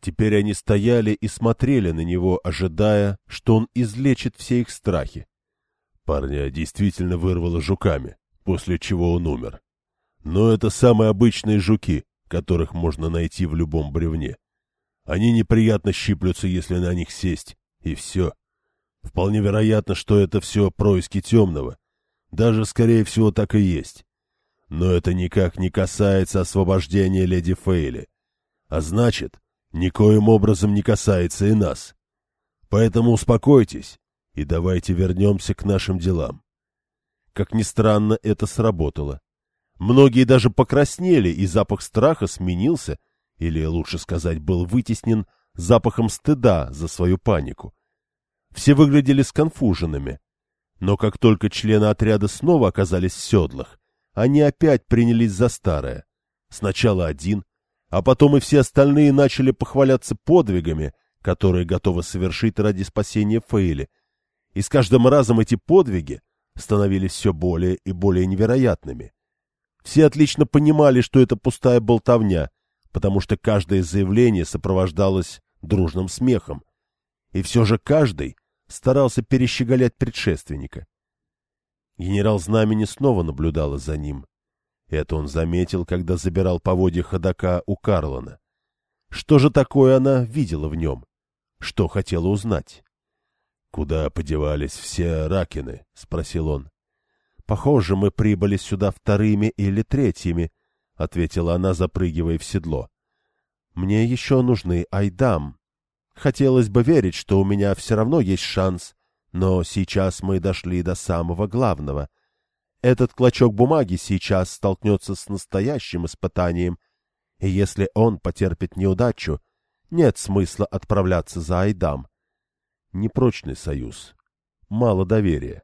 Теперь они стояли и смотрели на него, ожидая, что он излечит все их страхи. Парня действительно вырвало жуками, после чего он умер. Но это самые обычные жуки, которых можно найти в любом бревне. Они неприятно щиплются, если на них сесть, и все. Вполне вероятно, что это все происки темного. Даже, скорее всего, так и есть. Но это никак не касается освобождения леди Фейли. А значит, никоим образом не касается и нас. Поэтому успокойтесь и давайте вернемся к нашим делам. Как ни странно, это сработало. Многие даже покраснели, и запах страха сменился, или, лучше сказать, был вытеснен запахом стыда за свою панику. Все выглядели сконфуженными. Но как только члены отряда снова оказались в седлах, они опять принялись за старое. Сначала один, а потом и все остальные начали похваляться подвигами, которые готовы совершить ради спасения Фейли. И с каждым разом эти подвиги становились все более и более невероятными. Все отлично понимали, что это пустая болтовня, потому что каждое заявление сопровождалось дружным смехом. И все же каждый старался перещеголять предшественника. Генерал Знамени снова наблюдала за ним. Это он заметил, когда забирал поводья ходока у Карлона. Что же такое она видела в нем? Что хотела узнать? — Куда подевались все ракины? — спросил он. — Похоже, мы прибыли сюда вторыми или третьими, — ответила она, запрыгивая в седло. — Мне еще нужны Айдам. Хотелось бы верить, что у меня все равно есть шанс но сейчас мы дошли до самого главного. Этот клочок бумаги сейчас столкнется с настоящим испытанием, и если он потерпит неудачу, нет смысла отправляться за Айдам. Непрочный союз. Мало доверия.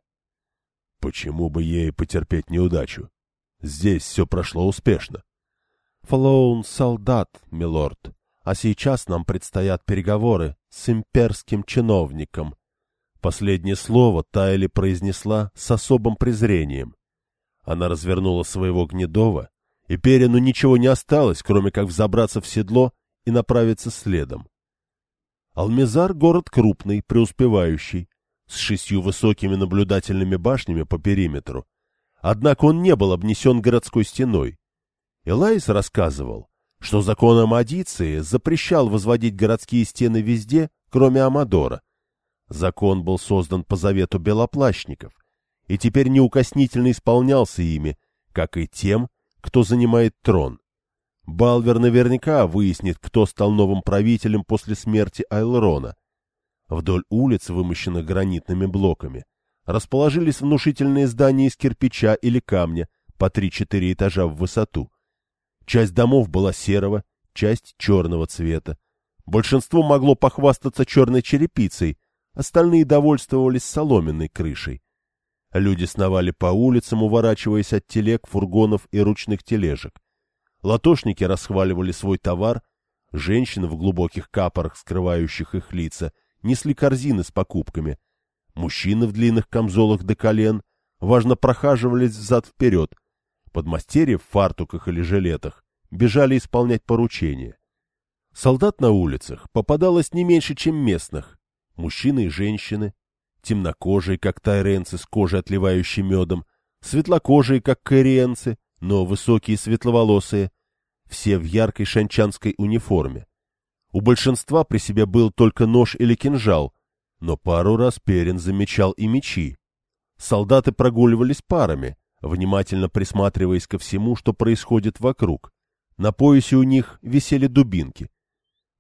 Почему бы ей потерпеть неудачу? Здесь все прошло успешно. Флоун — солдат, милорд, а сейчас нам предстоят переговоры с имперским чиновником — Последнее слово Тайли произнесла с особым презрением. Она развернула своего Гнедова, и Перину ничего не осталось, кроме как взобраться в седло и направиться следом. Алмезар — город крупный, преуспевающий, с шестью высокими наблюдательными башнями по периметру. Однако он не был обнесен городской стеной. Элайс рассказывал, что закон Амадиции запрещал возводить городские стены везде, кроме Амадора — Закон был создан по завету белоплащников, и теперь неукоснительно исполнялся ими, как и тем, кто занимает трон. Балвер наверняка выяснит, кто стал новым правителем после смерти Айлрона. Вдоль улиц, вымощенных гранитными блоками, расположились внушительные здания из кирпича или камня по три-четыре этажа в высоту. Часть домов была серого, часть черного цвета. Большинство могло похвастаться черной черепицей, Остальные довольствовались соломенной крышей. Люди сновали по улицам, уворачиваясь от телег, фургонов и ручных тележек. Латошники расхваливали свой товар, женщины в глубоких капорах, скрывающих их лица, несли корзины с покупками. Мужчины в длинных камзолах до колен важно прохаживались взад-вперед. Подмастерья в фартуках или жилетах бежали исполнять поручения. Солдат на улицах попадалось не меньше, чем местных, мужчины и женщины, темнокожие, как тайренцы с кожей, отливающей медом, светлокожие, как кориенцы, но высокие светловолосые, все в яркой шанчанской униформе. У большинства при себе был только нож или кинжал, но пару раз Перин замечал и мечи. Солдаты прогуливались парами, внимательно присматриваясь ко всему, что происходит вокруг. На поясе у них висели дубинки.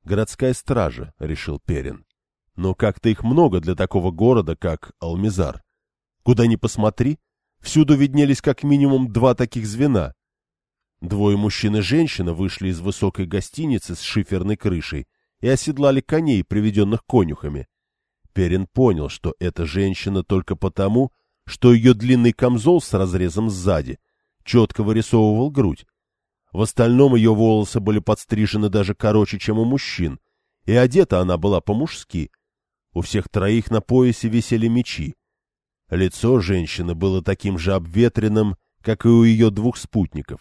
«Городская стража», — решил Перин но как-то их много для такого города, как Алмизар. Куда ни посмотри, Всюду виднелись как минимум два таких звена. Двое мужчин и женщина вышли из высокой гостиницы с шиферной крышей и оседлали коней, приведенных конюхами. Перин понял, что эта женщина только потому, что ее длинный камзол с разрезом сзади четко вырисовывал грудь. В остальном ее волосы были подстрижены даже короче, чем у мужчин, и одета она была по-мужски. У всех троих на поясе висели мечи. Лицо женщины было таким же обветренным, как и у ее двух спутников.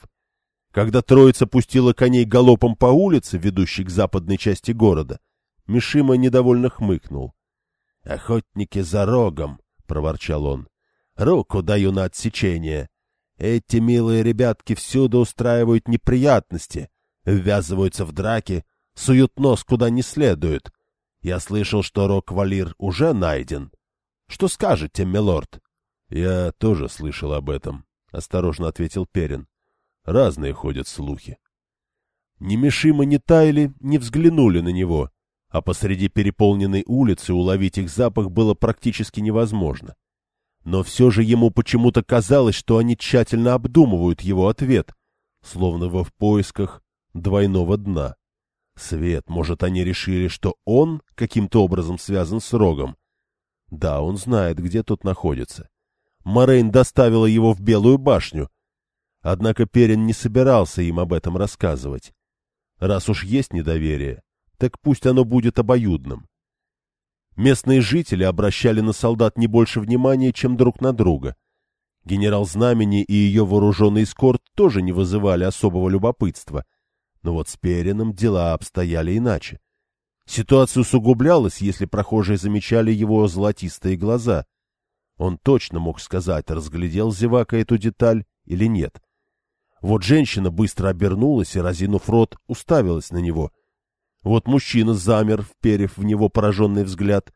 Когда троица пустила коней галопом по улице, ведущей к западной части города, Мишима недовольно хмыкнул. — Охотники за рогом, — проворчал он. — Руку даю на отсечение. Эти милые ребятки всюду устраивают неприятности, ввязываются в драки, суют нос куда не следует. Я слышал, что Рок-Валир уже найден. Что скажете, милорд? — Я тоже слышал об этом, — осторожно ответил Перин. — Разные ходят слухи. Ни Мишима, ни Тайли не взглянули на него, а посреди переполненной улицы уловить их запах было практически невозможно. Но все же ему почему-то казалось, что они тщательно обдумывают его ответ, словно во в поисках двойного дна. Свет, может, они решили, что он каким-то образом связан с Рогом. Да, он знает, где тот находится. Морейн доставила его в Белую башню. Однако Перин не собирался им об этом рассказывать. Раз уж есть недоверие, так пусть оно будет обоюдным. Местные жители обращали на солдат не больше внимания, чем друг на друга. Генерал Знамени и ее вооруженный эскорт тоже не вызывали особого любопытства — но вот с Перином дела обстояли иначе. Ситуация усугублялась, если прохожие замечали его золотистые глаза. Он точно мог сказать, разглядел зевака эту деталь или нет. Вот женщина быстро обернулась и, разинув рот, уставилась на него. Вот мужчина замер, вперев в него пораженный взгляд.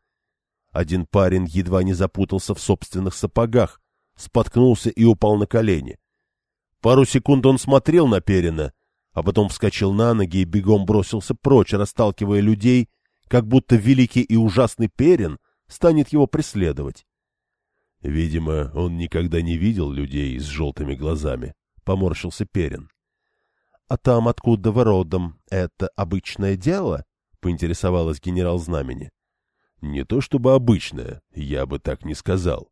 Один парень едва не запутался в собственных сапогах, споткнулся и упал на колени. Пару секунд он смотрел на Перина, а потом вскочил на ноги и бегом бросился прочь, расталкивая людей, как будто великий и ужасный Перин станет его преследовать. Видимо, он никогда не видел людей с желтыми глазами, — поморщился Перин. — А там, откуда вы родом, это обычное дело? — поинтересовалась генерал Знамени. — Не то чтобы обычное, я бы так не сказал.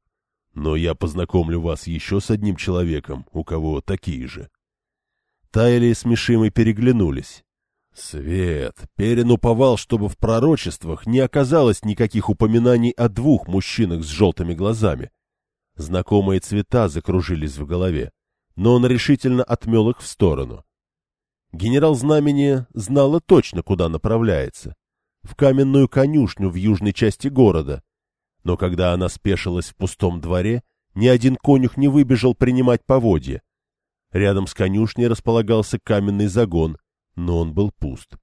Но я познакомлю вас еще с одним человеком, у кого такие же. Тайли с Мишимой переглянулись. Свет! Перин уповал, чтобы в пророчествах не оказалось никаких упоминаний о двух мужчинах с желтыми глазами. Знакомые цвета закружились в голове, но он решительно отмел их в сторону. Генерал Знамени знала точно, куда направляется. В каменную конюшню в южной части города. Но когда она спешилась в пустом дворе, ни один конюх не выбежал принимать поводья. Рядом с конюшней располагался каменный загон, но он был пуст.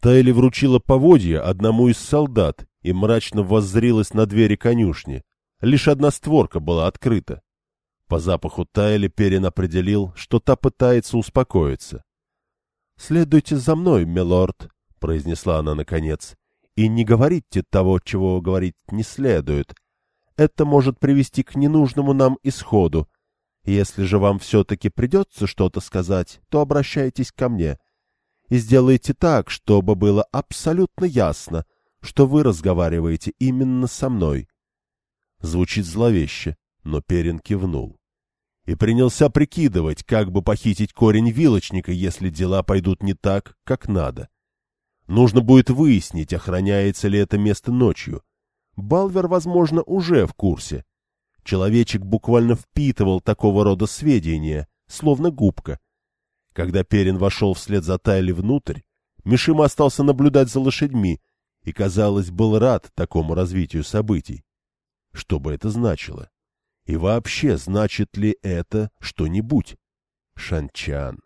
Тайли вручила поводья одному из солдат и мрачно воззрилась на двери конюшни. Лишь одна створка была открыта. По запаху Тайли Перин определил, что та пытается успокоиться. — Следуйте за мной, милорд, — произнесла она наконец, — и не говорите того, чего говорить не следует. Это может привести к ненужному нам исходу, если же вам все-таки придется что-то сказать, то обращайтесь ко мне. И сделайте так, чтобы было абсолютно ясно, что вы разговариваете именно со мной. Звучит зловеще, но Перин кивнул. И принялся прикидывать, как бы похитить корень вилочника, если дела пойдут не так, как надо. Нужно будет выяснить, охраняется ли это место ночью. Балвер, возможно, уже в курсе — Человечек буквально впитывал такого рода сведения, словно губка. Когда Перин вошел вслед за Тайли внутрь, Мишима остался наблюдать за лошадьми и, казалось, был рад такому развитию событий. Что бы это значило? И вообще, значит ли это что-нибудь? Шанчан.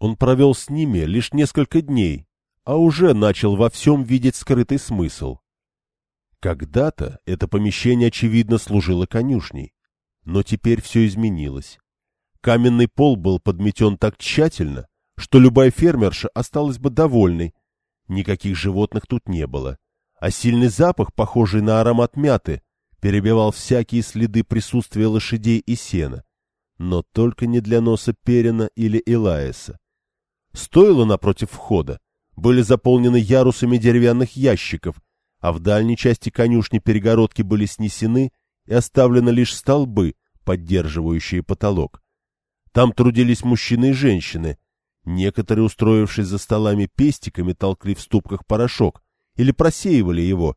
Он провел с ними лишь несколько дней, а уже начал во всем видеть скрытый смысл. Когда-то это помещение, очевидно, служило конюшней. Но теперь все изменилось. Каменный пол был подметен так тщательно, что любая фермерша осталась бы довольной. Никаких животных тут не было. А сильный запах, похожий на аромат мяты, перебивал всякие следы присутствия лошадей и сена. но только не для носа Перина или Илаеса. Стоило напротив входа были заполнены ярусами деревянных ящиков, а в дальней части конюшни перегородки были снесены и оставлены лишь столбы, поддерживающие потолок. Там трудились мужчины и женщины. Некоторые, устроившись за столами пестиками, толкли в ступках порошок или просеивали его.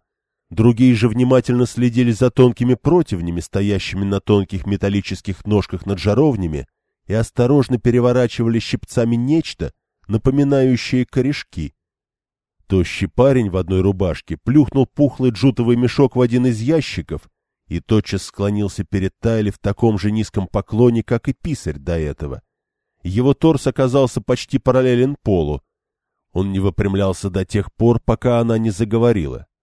Другие же внимательно следили за тонкими противнями, стоящими на тонких металлических ножках над жаровнями, и осторожно переворачивали щипцами нечто, напоминающее корешки. Тощий парень в одной рубашке плюхнул пухлый джутовый мешок в один из ящиков и тотчас склонился перед Тайли в таком же низком поклоне, как и писарь до этого. Его торс оказался почти параллелен полу. Он не выпрямлялся до тех пор, пока она не заговорила. —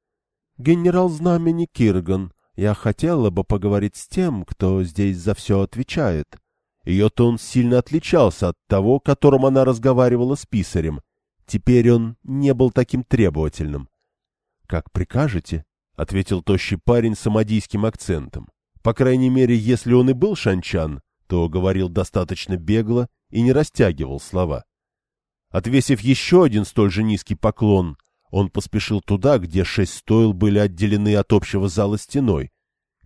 Генерал Знамени Кирган, я хотела бы поговорить с тем, кто здесь за все отвечает. Ее тон сильно отличался от того, которым она разговаривала с писарем. Теперь он не был таким требовательным. — Как прикажете, — ответил тощий парень с амадийским акцентом. По крайней мере, если он и был шанчан, то говорил достаточно бегло и не растягивал слова. Отвесив еще один столь же низкий поклон, он поспешил туда, где шесть стоил были отделены от общего зала стеной,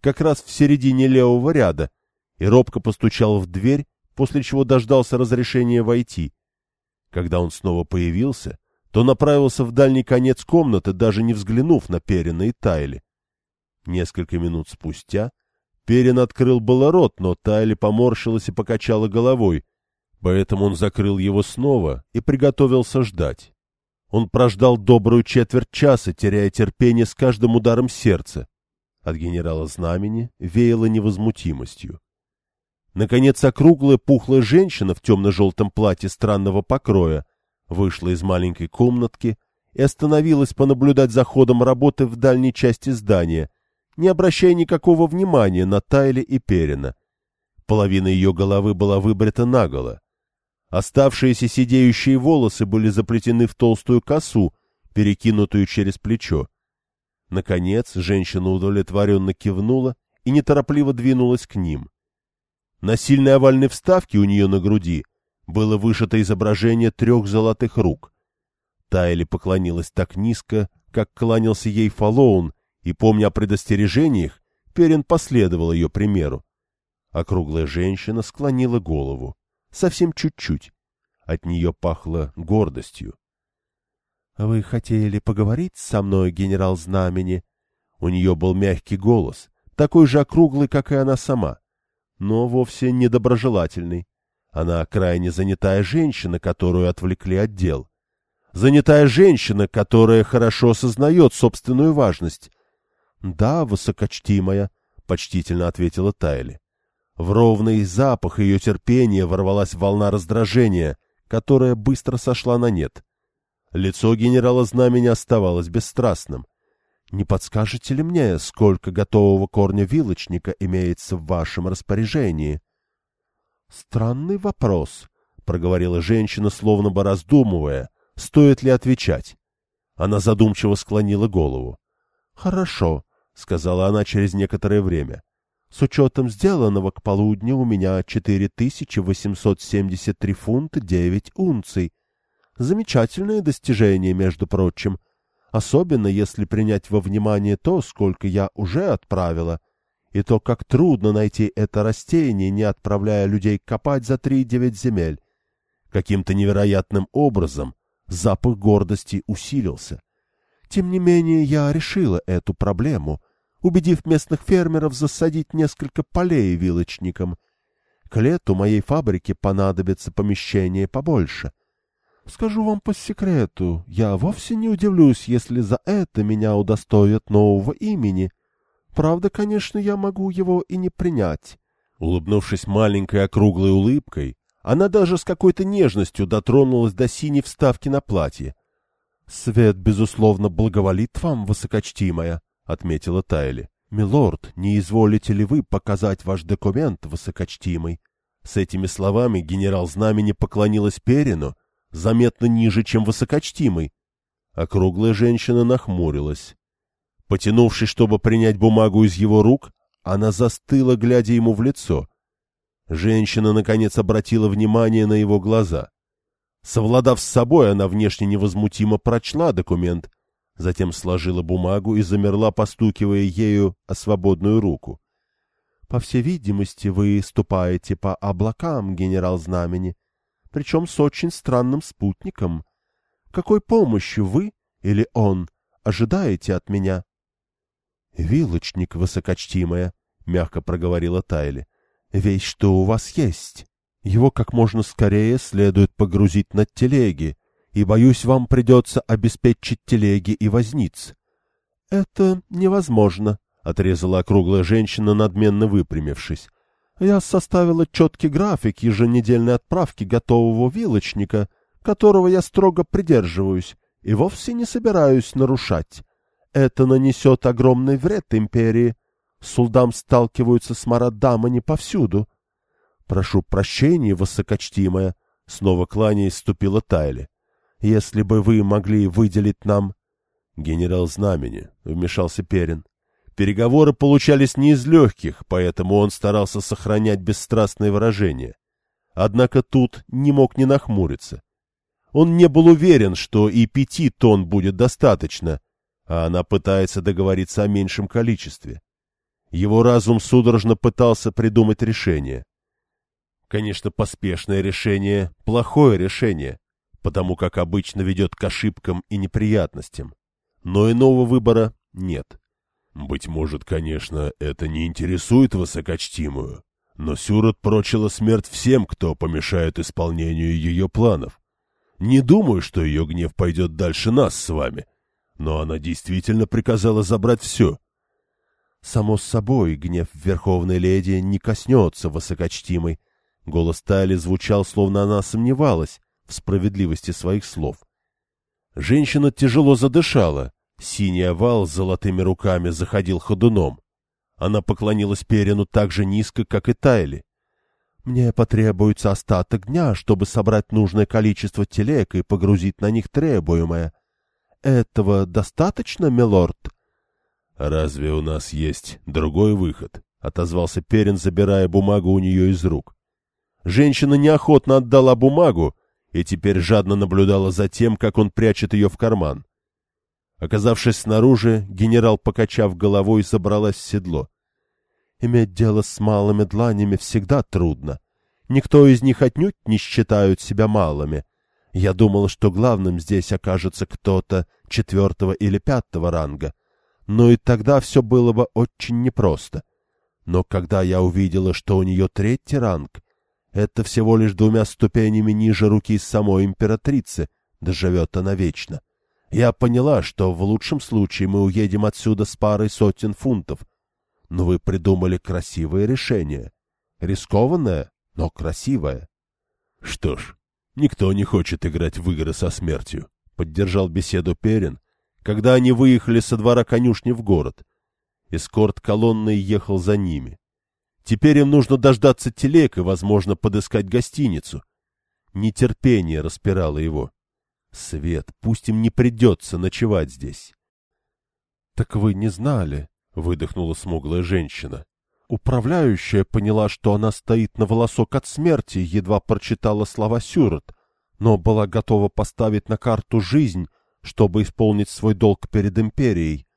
как раз в середине левого ряда, и робко постучал в дверь, после чего дождался разрешения войти. Когда он снова появился, то направился в дальний конец комнаты, даже не взглянув на Перина и Тайли. Несколько минут спустя Перин открыл было рот, но Тайли поморщилась и покачала головой, поэтому он закрыл его снова и приготовился ждать. Он прождал добрую четверть часа, теряя терпение с каждым ударом сердца. От генерала Знамени веяло невозмутимостью. Наконец, округлая пухлая женщина в темно-желтом платье странного покроя вышла из маленькой комнатки и остановилась понаблюдать за ходом работы в дальней части здания, не обращая никакого внимания на Тайли и Перина. Половина ее головы была выбрита наголо. Оставшиеся сидеющие волосы были заплетены в толстую косу, перекинутую через плечо. Наконец, женщина удовлетворенно кивнула и неторопливо двинулась к ним. На сильной овальной вставке у нее на груди было вышито изображение трех золотых рук. Тайли поклонилась так низко, как кланялся ей Фалоун, и, помня о предостережениях, Перин последовал ее примеру. Округлая женщина склонила голову. Совсем чуть-чуть. От нее пахло гордостью. — Вы хотели поговорить со мной, генерал Знамени? У нее был мягкий голос, такой же округлый, как и она сама но вовсе недоброжелательный. Она крайне занятая женщина, которую отвлекли от дел. Занятая женщина, которая хорошо осознает собственную важность. — Да, высокочтимая, — почтительно ответила Тайли. В ровный запах ее терпения ворвалась волна раздражения, которая быстро сошла на нет. Лицо генерала Знамени оставалось бесстрастным. Не подскажете ли мне, сколько готового корня вилочника имеется в вашем распоряжении? — Странный вопрос, — проговорила женщина, словно бы раздумывая, стоит ли отвечать. Она задумчиво склонила голову. — Хорошо, — сказала она через некоторое время. — С учетом сделанного к полудню у меня 4873 фунта 9 унций. Замечательное достижение, между прочим. — особенно если принять во внимание то, сколько я уже отправила, и то, как трудно найти это растение, не отправляя людей копать за три-девять земель. Каким-то невероятным образом запах гордости усилился. Тем не менее, я решила эту проблему, убедив местных фермеров засадить несколько полей вилочником. К лету моей фабрике понадобится помещение побольше — Скажу вам по секрету, я вовсе не удивлюсь, если за это меня удостоят нового имени. Правда, конечно, я могу его и не принять. Улыбнувшись маленькой округлой улыбкой, она даже с какой-то нежностью дотронулась до синей вставки на платье. — Свет, безусловно, благоволит вам, высокочтимая, — отметила Тайли. — Милорд, не изволите ли вы показать ваш документ, высокочтимый? С этими словами генерал Знамени поклонилась Перину, заметно ниже, чем высокочтимый. Округлая женщина нахмурилась. Потянувшись, чтобы принять бумагу из его рук, она застыла, глядя ему в лицо. Женщина, наконец, обратила внимание на его глаза. Совладав с собой, она внешне невозмутимо прочла документ, затем сложила бумагу и замерла, постукивая ею о свободную руку. — По всей видимости, вы ступаете по облакам, генерал Знамени, причем с очень странным спутником. Какой помощи вы или он ожидаете от меня? — Вилочник, высокочтимая, — мягко проговорила Тайли, — весь, что у вас есть. Его как можно скорее следует погрузить на телеги, и, боюсь, вам придется обеспечить телеги и возниц. — Это невозможно, — отрезала округлая женщина, надменно выпрямившись. — Я составила четкий график еженедельной отправки готового вилочника, которого я строго придерживаюсь и вовсе не собираюсь нарушать. Это нанесет огромный вред империи. Сулдам сталкиваются с марадамами повсюду. — Прошу прощения, высокочтимая, — снова кланяясь ступила Тайли. — Если бы вы могли выделить нам... — Генерал Знамени, — вмешался Перин. Переговоры получались не из легких, поэтому он старался сохранять бесстрастное выражение. Однако тут не мог не нахмуриться. Он не был уверен, что и пяти тонн будет достаточно, а она пытается договориться о меньшем количестве. Его разум судорожно пытался придумать решение. Конечно, поспешное решение — плохое решение, потому как обычно ведет к ошибкам и неприятностям. Но иного выбора нет. Быть может, конечно, это не интересует высокочтимую, но Сюрот прочила смерть всем, кто помешает исполнению ее планов. Не думаю, что ее гнев пойдет дальше нас с вами, но она действительно приказала забрать все. Само собой, гнев Верховной Леди не коснется высокочтимой. Голос Тайли звучал, словно она сомневалась в справедливости своих слов. Женщина тяжело задышала. Синий овал с золотыми руками заходил ходуном. Она поклонилась Перину так же низко, как и Тайли. Мне потребуется остаток дня, чтобы собрать нужное количество телег и погрузить на них требуемое. Этого достаточно, милорд? — Разве у нас есть другой выход? — отозвался Перин, забирая бумагу у нее из рук. Женщина неохотно отдала бумагу и теперь жадно наблюдала за тем, как он прячет ее в карман. Оказавшись снаружи, генерал, покачав головой, забралась в седло. Иметь дело с малыми дланями всегда трудно. Никто из них отнюдь не считают себя малыми. Я думал, что главным здесь окажется кто-то четвертого или пятого ранга. Но и тогда все было бы очень непросто. Но когда я увидела, что у нее третий ранг, это всего лишь двумя ступенями ниже руки самой императрицы, доживет она вечно. Я поняла, что в лучшем случае мы уедем отсюда с парой сотен фунтов, но вы придумали красивое решение. Рискованное, но красивое. — Что ж, никто не хочет играть в игры со смертью, — поддержал беседу Перин, когда они выехали со двора конюшни в город. Эскорт колонны ехал за ними. Теперь им нужно дождаться телег и, возможно, подыскать гостиницу. Нетерпение распирало его. Свет, пусть им не придется ночевать здесь. — Так вы не знали, выдохнула смуглая женщина. Управляющая поняла, что она стоит на волосок от смерти, едва прочитала слова Сюрот, но была готова поставить на карту жизнь, чтобы исполнить свой долг перед империей.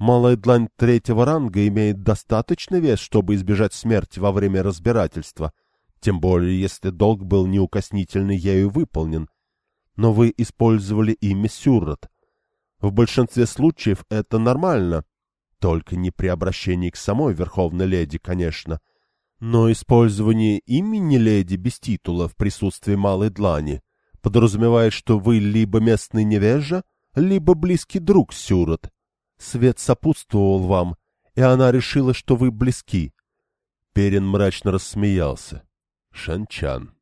Малая длань третьего ранга имеет достаточный вес, чтобы избежать смерти во время разбирательства, тем более если долг был неукоснительно ею выполнен. Но вы использовали имя Сюрот. В большинстве случаев это нормально, только не при обращении к самой Верховной Леди, конечно. Но использование имени леди без титула в присутствии малой длани подразумевает, что вы либо местный невежа, либо близкий друг Сюрот. Свет сопутствовал вам, и она решила, что вы близки. Перин мрачно рассмеялся. Шанчан.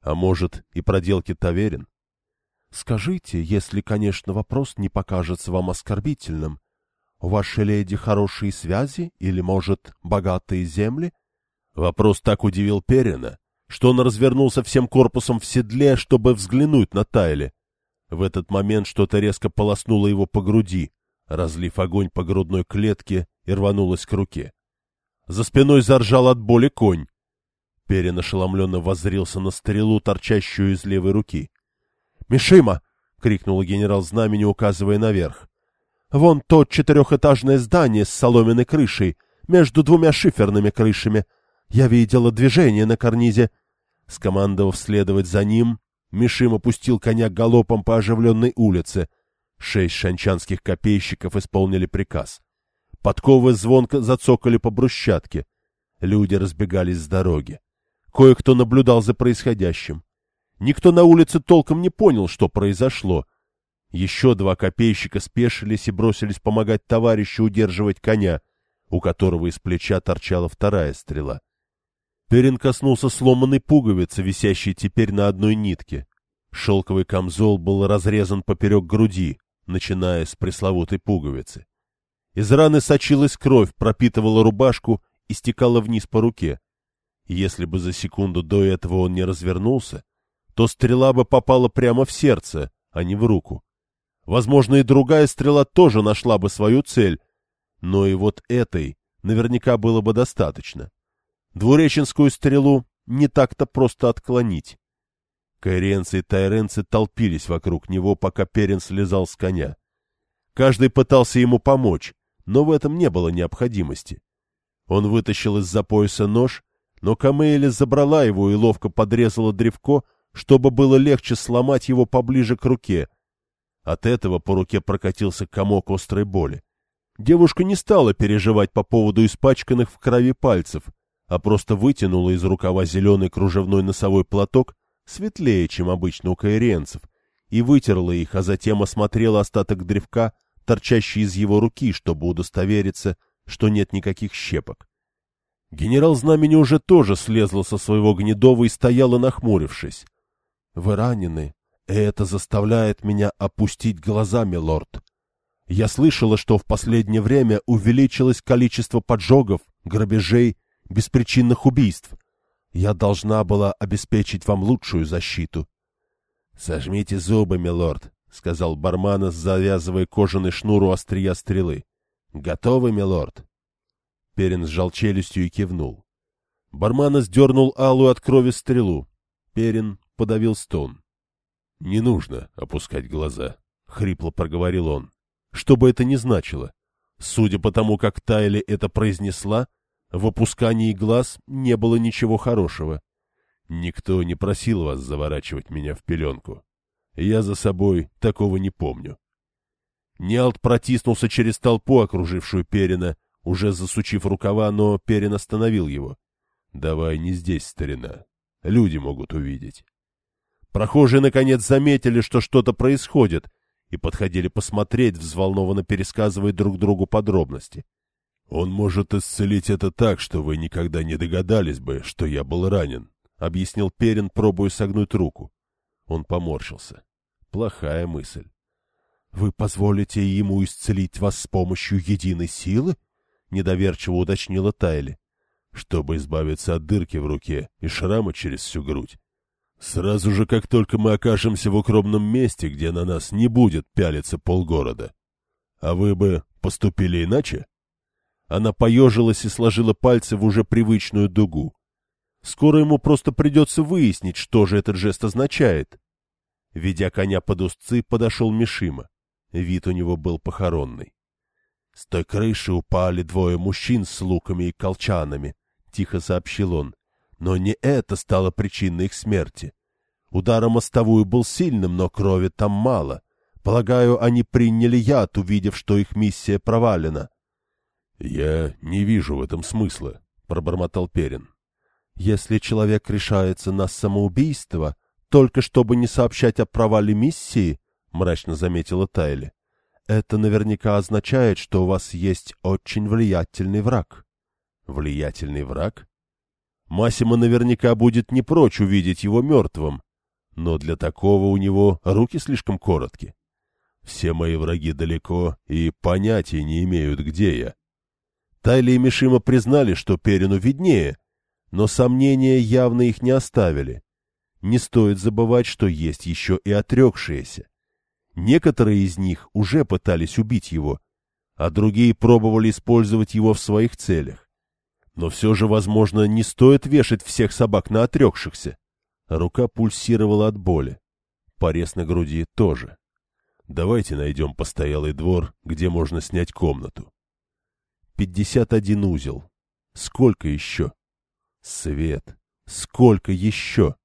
А может, и проделки Таверин? Скажите, если, конечно, вопрос не покажется вам оскорбительным, у вашей леди хорошие связи или, может, богатые земли? Вопрос так удивил Перина, что он развернулся всем корпусом в седле, чтобы взглянуть на Тайли. В этот момент что-то резко полоснуло его по груди, разлив огонь по грудной клетке и рванулось к руке. За спиной заржал от боли конь. Перин ошеломленно воззрился на стрелу, торчащую из левой руки. — Мишима! — крикнул генерал знамени, указывая наверх. — Вон то четырехэтажное здание с соломенной крышей, между двумя шиферными крышами. Я видела движение на карнизе. Скомандовав следовать за ним, Мишим опустил коня галопом по оживленной улице. Шесть шанчанских копейщиков исполнили приказ. Подковы звонко зацокали по брусчатке. Люди разбегались с дороги. Кое-кто наблюдал за происходящим. Никто на улице толком не понял, что произошло. Еще два копейщика спешились и бросились помогать товарищу удерживать коня, у которого из плеча торчала вторая стрела. Перин коснулся сломанной пуговицы, висящей теперь на одной нитке. Шелковый камзол был разрезан поперек груди, начиная с пресловутой пуговицы. Из раны сочилась кровь, пропитывала рубашку и стекала вниз по руке. Если бы за секунду до этого он не развернулся, то стрела бы попала прямо в сердце, а не в руку. Возможно, и другая стрела тоже нашла бы свою цель, но и вот этой наверняка было бы достаточно. Двуреченскую стрелу не так-то просто отклонить. Кайренцы и тайренцы толпились вокруг него, пока Перин слезал с коня. Каждый пытался ему помочь, но в этом не было необходимости. Он вытащил из-за пояса нож, но Камейли забрала его и ловко подрезала древко, чтобы было легче сломать его поближе к руке. От этого по руке прокатился комок острой боли. Девушка не стала переживать по поводу испачканных в крови пальцев, а просто вытянула из рукава зеленый кружевной носовой платок, светлее, чем обычно у каиренцев, и вытерла их, а затем осмотрела остаток древка, торчащий из его руки, чтобы удостовериться, что нет никаких щепок. Генерал Знамени уже тоже слезла со своего гнедова и стояла, нахмурившись. — Вы ранены, и это заставляет меня опустить глаза, милорд. Я слышала, что в последнее время увеличилось количество поджогов, грабежей, беспричинных убийств. Я должна была обеспечить вам лучшую защиту. — Сожмите зубы, милорд, — сказал Барманос, завязывая кожаный шнур у острия стрелы. — Готовы, милорд? Перин сжал челюстью и кивнул. Барманос дернул алую от крови стрелу. Перин подавил стон. — Не нужно опускать глаза, — хрипло проговорил он. Что бы это ни значило. Судя по тому, как Тайли это произнесла, в опускании глаз не было ничего хорошего. Никто не просил вас заворачивать меня в пеленку. Я за собой такого не помню. Ниалт протиснулся через толпу, окружившую Перина, уже засучив рукава, но Перин остановил его. — Давай не здесь, старина. Люди могут увидеть. Прохожие, наконец, заметили, что что-то происходит, и подходили посмотреть, взволнованно пересказывая друг другу подробности. «Он может исцелить это так, что вы никогда не догадались бы, что я был ранен», — объяснил Перин, пробуя согнуть руку. Он поморщился. Плохая мысль. «Вы позволите ему исцелить вас с помощью единой силы?» — недоверчиво уточнила Тайли. «Чтобы избавиться от дырки в руке и шрама через всю грудь. Сразу же, как только мы окажемся в укромном месте, где на нас не будет пялиться полгорода. А вы бы поступили иначе? Она поежилась и сложила пальцы в уже привычную дугу. Скоро ему просто придется выяснить, что же этот жест означает. Ведя коня под узцы, подошел Мишима. Вид у него был похоронный. С той крыши упали двое мужчин с луками и колчанами, — тихо сообщил он. Но не это стало причиной их смерти. Удар о мостовую был сильным, но крови там мало. Полагаю, они приняли яд, увидев, что их миссия провалена. — Я не вижу в этом смысла, — пробормотал Перин. — Если человек решается на самоубийство, только чтобы не сообщать о провале миссии, — мрачно заметила Тайли, — это наверняка означает, что у вас есть очень влиятельный враг. — Влиятельный враг? Массимо наверняка будет не прочь увидеть его мертвым, но для такого у него руки слишком коротки. Все мои враги далеко и понятия не имеют, где я. Тайли и Мишима признали, что Перину виднее, но сомнения явно их не оставили. Не стоит забывать, что есть еще и отрекшиеся. Некоторые из них уже пытались убить его, а другие пробовали использовать его в своих целях. Но все же, возможно, не стоит вешать всех собак на отрекшихся. Рука пульсировала от боли. Порез на груди тоже. Давайте найдем постоялый двор, где можно снять комнату. Пятьдесят один узел. Сколько еще? Свет. Сколько еще?